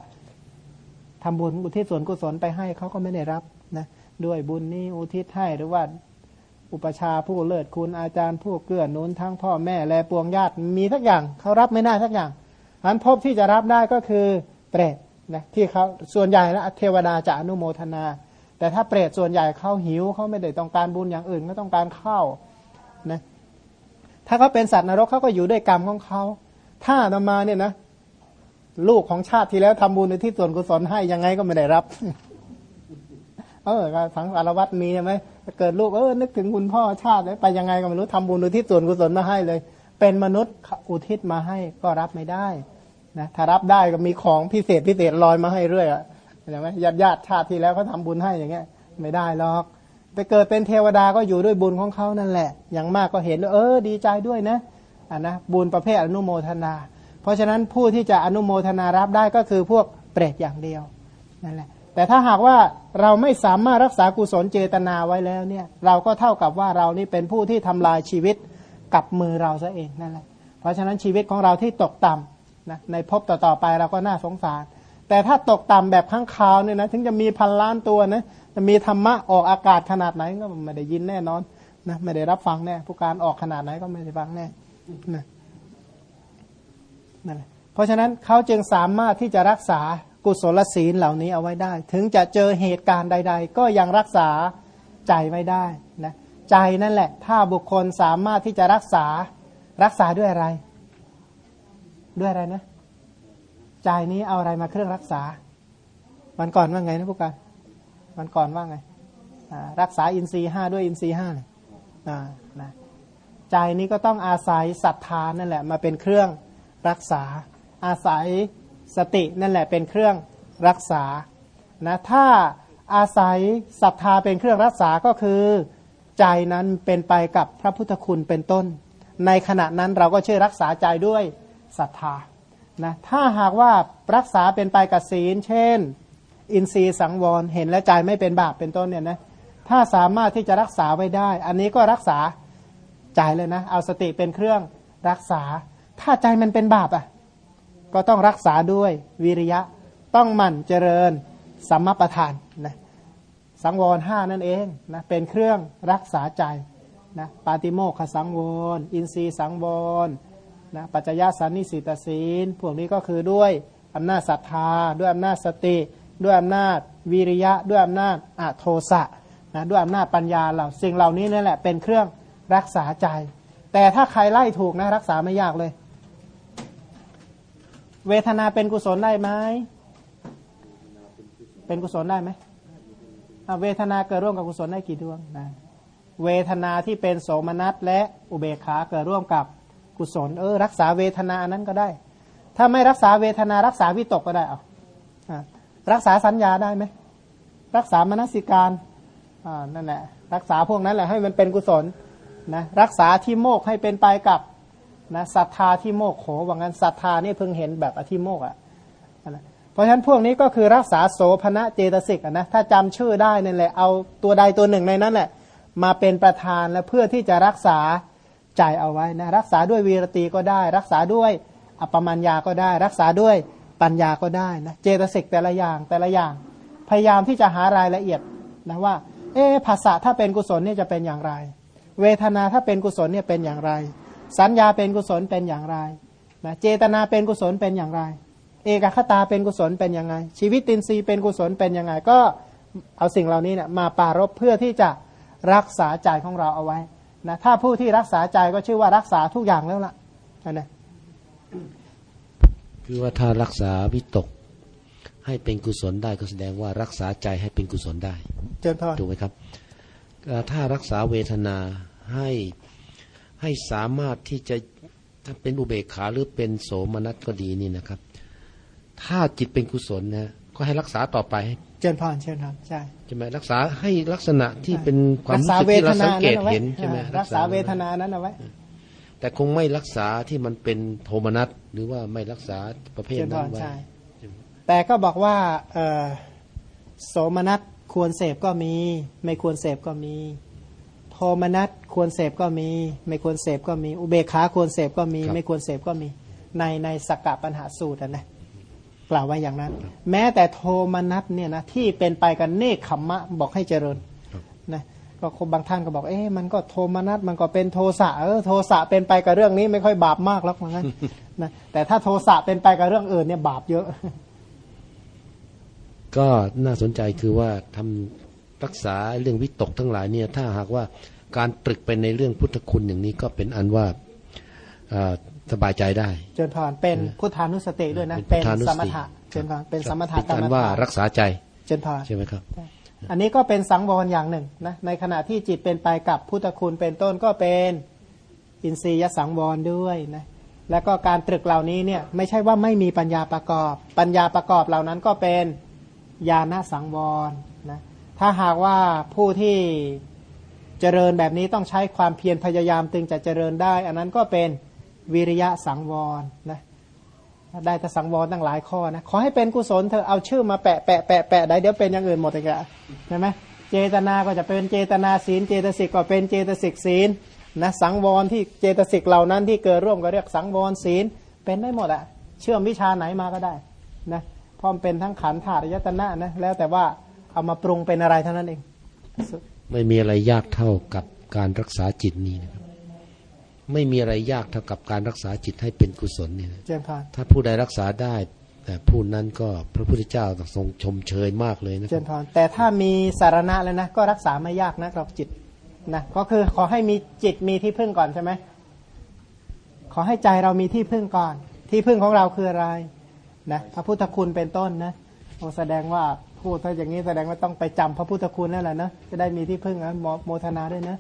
S2: ทำบุญอุทิศส่วนกุศลไปให้เขาก็ไม่ได้รับนะด้วยบุญนี้อุทิศให้หรือว่าอุปชาผู้เลิศคุณอาจารย์ผู้เกื้อหนุนทั้งพ่อแม่และปวงญาติมีทักอย่างเขารับไม่ได้ทักอย่างอันพบที่จะรับได้ก็คือเปรต นะที่เขาส่วนใหญ่แล้วเทวดาจะอนุโมทนา แต่ถ้าเปรตส่วนใหญ่เขาหิวเขาไม่ได้ต้องการบุญอย่างอื่นก็ต้องการข้าวนะถ้าเขาเป็นสัตว์นรกเขาก็อยู่ด้วยกรรมของเขาถ้าต่อมาเนี่ยนะลูกของชาติที่แล้วทำบุญในที่ส่วนกุศลให้ยังไงก็ไม่ได้รับ เออสังสารวัตรมีใช่ไหมเกิดลูกเออนึกถึงคุณพ่อชาติไปยังไงก็ไม่รู้ทำบุญในที่ส่วนกุศลมาให้เลย เป็นมนุษย์อุทิศมาให้ก็รับไม่ได้ นะถ้ารับได้ก็มีของพิเศษพิเศษลอยมาให้เรื่อยอะใช่ไหมญาติญาติชาติที่แล้วเขาทาบุญให้อย่างเงี้ย ไม่ได้หรอกไปเกิดเป็นเทวดาก็อยู่ด้วยบุญของเขานั่นแหละ อย่างมากก็เห็นเออดีใจด้วยนะอ่านะบุญประเภทอนุโมทนา เพราะฉะนั้นผู้ที่จะอนุโมทนารับได้ก็คือพวกเปรตอย่างเดียวนั่นแหละ แต่ถ้าหากว่าเราไม่สามารถรักษากุศลเจตนาไว้แล้วเนี่ย เราก็เท่ากับว่าเรานี่เป็นผู้ที่ทำลายชีวิตกับมือเราซะเองนั่นแหละ เพราะฉะนั้นชีวิตของเราที่ตกต่ำ นะในภพต่อๆไปเราก็น่าสงสาร แต่ถ้าตกต่ำแบบข้างคาวเนี่ยนะถึงจะมีพันล้านตัวนะจะมีธรรมะออกอากาศขนาดไหนก็ไม่ได้ยินแน่นอนนะไม่ได้รับฟังแน่ผู้การออกขนาดไหนก็ไม่ได้ฟังแน่นะนั่นแหละเพราะฉะนั้นเขาจึงสามารถที่จะรักษากุศลศีลเหล่านี้เอาไว้ได้ ถึงจะเจอเหตุการณ์ใด ๆ ก็ยังรักษาใจไว้ได้นะใจนั่นแหละ ถ้าบุคคลสามารถที่จะรักษารักษาด้วยอะไร ด้วยอะไรนะใจนี้เอาอะไรมาเครื่องรักษา วันก่อนว่าไงนะผู้การวันก่อนว่าไงรักษาอินทรีห้าด้วยอินทรีห้านะใจนี้ก็ต้องอาศัยศรัทธานั่นแหละ มาเป็นเครื่องรักษา อาศัยสตินั่นแหละเป็นเครื่องรักษานะถ้าอาศัยศรัทธาเป็นเครื่องรักษาก็คือ ใจนั้นเป็นไปกับพระพุทธคุณเป็นต้น ในขณะนั้นเราก็ช่วยรักษาใจด้วย ศรัทธานะถ้าหากว่ารักษาเป็นไปกับศีล เช่น อินทรีย์สังวรเห็นและใจไม่เป็นบาปเป็นต้นเนี่ยนะถ้าสามารถที่จะรักษาไว้ได้ อันนี้ก็รักษาใจเลยนะ เอาสติเป็นเครื่องรักษา ถ้าใจมันเป็นบาปอะ ก็ต้องรักษาด้วยวิริยะต้องหมั่นเจริญสัมมาประธานนะสังวรห้านั่นเองนะเป็นเครื่องรักษาใจนะปาติโมกขสังวร อินทรีย์สังวร นะปัจจยสันนิสิตศีล พวกนี้ก็คือด้วยอำนาจศรัทธา ด้วยอำนาจสติ ด้วยอำนาจวิริยะ ด้วยอำนาจอโทสะนะด้วยอำนาจปัญญาเราสิ่งเหล่านี้นี่แหละเป็นเครื่องรักษาใจ แต่ถ้าใครไล่ถูกนะรักษาไม่ยากเลย เวทนาเป็นกุศลได้ไหมเป็นกุศลได้ไหมเวทนาเกิดร่วมกับกุศลได้กี่ดวงนะเวทนาที่เป็นโสมนัสและอุเบกขาเกิดร่วมกับ กุศลเออรักษาเวทนานั้นก็ได้ ถ้าไม่รักษาเวทนารักษาวิตกก็ได้เอารักษาสัญญาได้ไหมรักษามนสิการอ่านั่นแหละรักษาพวกนั้นแหละให้มันเป็นกุศลนะรักษาที่โมกให้เป็นไปกับนะศรัทธาที่โมกโขว่างั้นศรัทธานี่เพิ่งเห็นแบบอธิโมกอะ่ะเพราะฉะนั้นพวกนี้ก็คือรักษาโสภณะเจตสิกนะถ้าจำชื่อได้นั่นแหละเอาตัวใดตัวหนึ่งในนั้นแหละมาเป็นประธานและเพื่อที่จะรักษา ใจเอาไว้นะรักษาด้วยวีรตีก็ได้ รักษาด้วยอัปมัญญาก็ได้ รักษาด้วยปัญญาก็ได้นะเจตสิกแต่ละอย่างแต่ละอย่าง พยายามที่จะหารายละเอียดนะว่า เอ๊ะภาษาถ้าเป็นกุศลเนี่ยจะเป็นอย่างไร เวทนาถ้าเป็นกุศลเนี่ยเป็นอย่างไร สัญญาเป็นกุศลเป็นอย่างไรนะเจตนาเป็นกุศลเป็นอย่างไร เอกคตาเป็นกุศลเป็นยังไง ชีวิตตินรีเป็นกุศลเป็นยังไง ก็เอาสิ่งเหล่านี้เนี่ยมาปรารบเพื่อที่จะรักษาใจของเราเอาไว้ นะถ้าผู้ที่รักษาใจก็ชื่อว่ารักษาทุกอย่างแล้วล่ะนะ
S1: คือว่าถ้ารักษาวิตกให้เป็นกุศลได้ก็แสดงว่ารักษาใจให้เป็นกุศลได้
S2: เจริญพร
S1: ถูกไหมครับเอ่อถ้ารักษาเวทนาให้ให้สามารถที่จะถ้าเป็นอุเบกขาหรือเป็นโสมนัสก็ดีนี่นะครับ ถ้าจิตเป็นกุศลนะ ก็ให้รักษาต่อไป
S2: เจริญพรเชิญครับใช่
S1: ใช่ไหมรักษาให้ลักษณะที่เป็นความ
S2: รัก
S1: รู้
S2: ษา
S1: สึก
S2: เว
S1: ที่
S2: ท
S1: เรา
S2: นา
S1: สังเก
S2: นั้น
S1: ต
S2: เอาไว้
S1: เห็นใช่ไหม
S2: อ่ารักษาเวทนานั้นเอาไว้
S1: แต่คงไม่รักษาที่มันเป็นโทมนัสหรือว่าไม่รักษาประเภท
S2: เจริญพ
S1: นั้
S2: ร
S1: นไว้
S2: ใช่แต่ก็บอกว่าเอ่อโสมนัสควรเสพก็มี ไม่ควรเสพก็มีโทมนัสควรเสพก็มี ไม่ควรเสพก็มี อุเบกขาควรเสพก็มี ไม่ควรเสพก็มี ในในสกกะปัญหาสูตรอะนะ กล่าวไว้อย่างนั้น แม้แต่โทมนัสเนี่ยนะที่เป็นไปกันเนคขมมะบอกให้เจริญนะก็คงบางท่านก็บอกเอ๊ะมันก็โทมนัสมันก็เป็นโทสะเออโทสะเป็นไปกับเรื่องนี้ไม่ค่อยบาปมากหรอกเหมือนกันนะแต่ถ้าโทสะเป็นไปกับเรื่องอื่นเนี่ยบาปเยอะ
S1: ก็น่าสนใจคือว่าทำรักษาเรื่องวิตกทั้งหลายเนี่ย ถ้าหากว่าการตรึกไปในเรื่องพุทธคุณอย่างนี้ก็เป็นอันว่าเอ่อ สบายใจได้
S2: เจริญพรเป็นพุทธานุสติด้วยนะ
S1: เป็
S2: เป็น
S1: นพุทธานุสติ
S2: สมถะเจริญพรเป็นสมถะ
S1: เป็น
S2: กร
S1: การ
S2: รม
S1: ว่า
S2: ฐาน
S1: รักษาใจ
S2: เจริญพร
S1: ใช่ไหมครับ
S2: อันนี้ก็เป็นสังวรอย่างหนึ่งนะในขณะที่จิตเป็นไปกับพุทธคุณเป็นต้นก็เป็นอินทรียสังวรด้วยนะแล้วก็การตรึกเหล่านี้เนี่ยไม่ใช่ว่าไม่มีปัญญาประกอบ ปัญญาประกอบเหล่านั้นก็เป็นญาณสังวรนะถ้าหากว่าผู้ที่เจริญแบบนี้ต้องใช้ความเพียรพยายามจึงจะเจริญได้ อันนั้นก็เป็น วิริยะสังวรนะได้แต่สังวรตั้งหลายข้อนะขอให้เป็นกุศลเธอเอาชื่อมาแปะแปะแปะแปะได้เดี๋ยวเป็นอย่างอื่นหมดเลยอะใช่ไหมเจตนาก็จะเป็นเจตนาศีล เจตสิกก็เป็นเจตสิกศีลนะสังวรที่เจตสิกเหล่านั้นที่เกิดร่วมก็เรียกสังวรศีลเป็นได้หมดอะเชื่อมวิชาไหนมาก็ได้นะเพราะมันเป็นทั้งขันธ์ธาตุยตนะนะแล้วแต่ว่าเอามาปรุงเป็นอะไรเท่านั้นเอง
S1: ไม่มีอะไรยากเท่ากับการรักษาจิตนี้นะครับ ไม่มีอะไรยากเท่ากับการรักษาจิตให้เป็นกุศลนี่นะ
S2: เจริญพร
S1: ถ้าผู้ใดรักษาได้ แต่ผู้นั้นก็พระพุทธเจ้าทรงชมเชยมากเลยนะ
S2: เจ
S1: ค
S2: ริ
S1: รับ
S2: ญพรแต่ถ้ามีสารณะแล้วนะก็รักษาไม่ยากนะกับจิตนะก็คือขอให้มีจิตมีที่พึ่งก่อนใช่ไหมขอให้ใจเรามีที่พึ่งก่อน ที่พึ่งของเราคืออะไรนะพระพุทธคุณเป็นต้นนะโอ้แสดงว่าพูดถ้าอย่างนี้แสดงว่าต้องไปจำพระพุทธคุณนั่นแหละนะจะได้มีที่พึ่งนะโมโมทนาด้วยนะ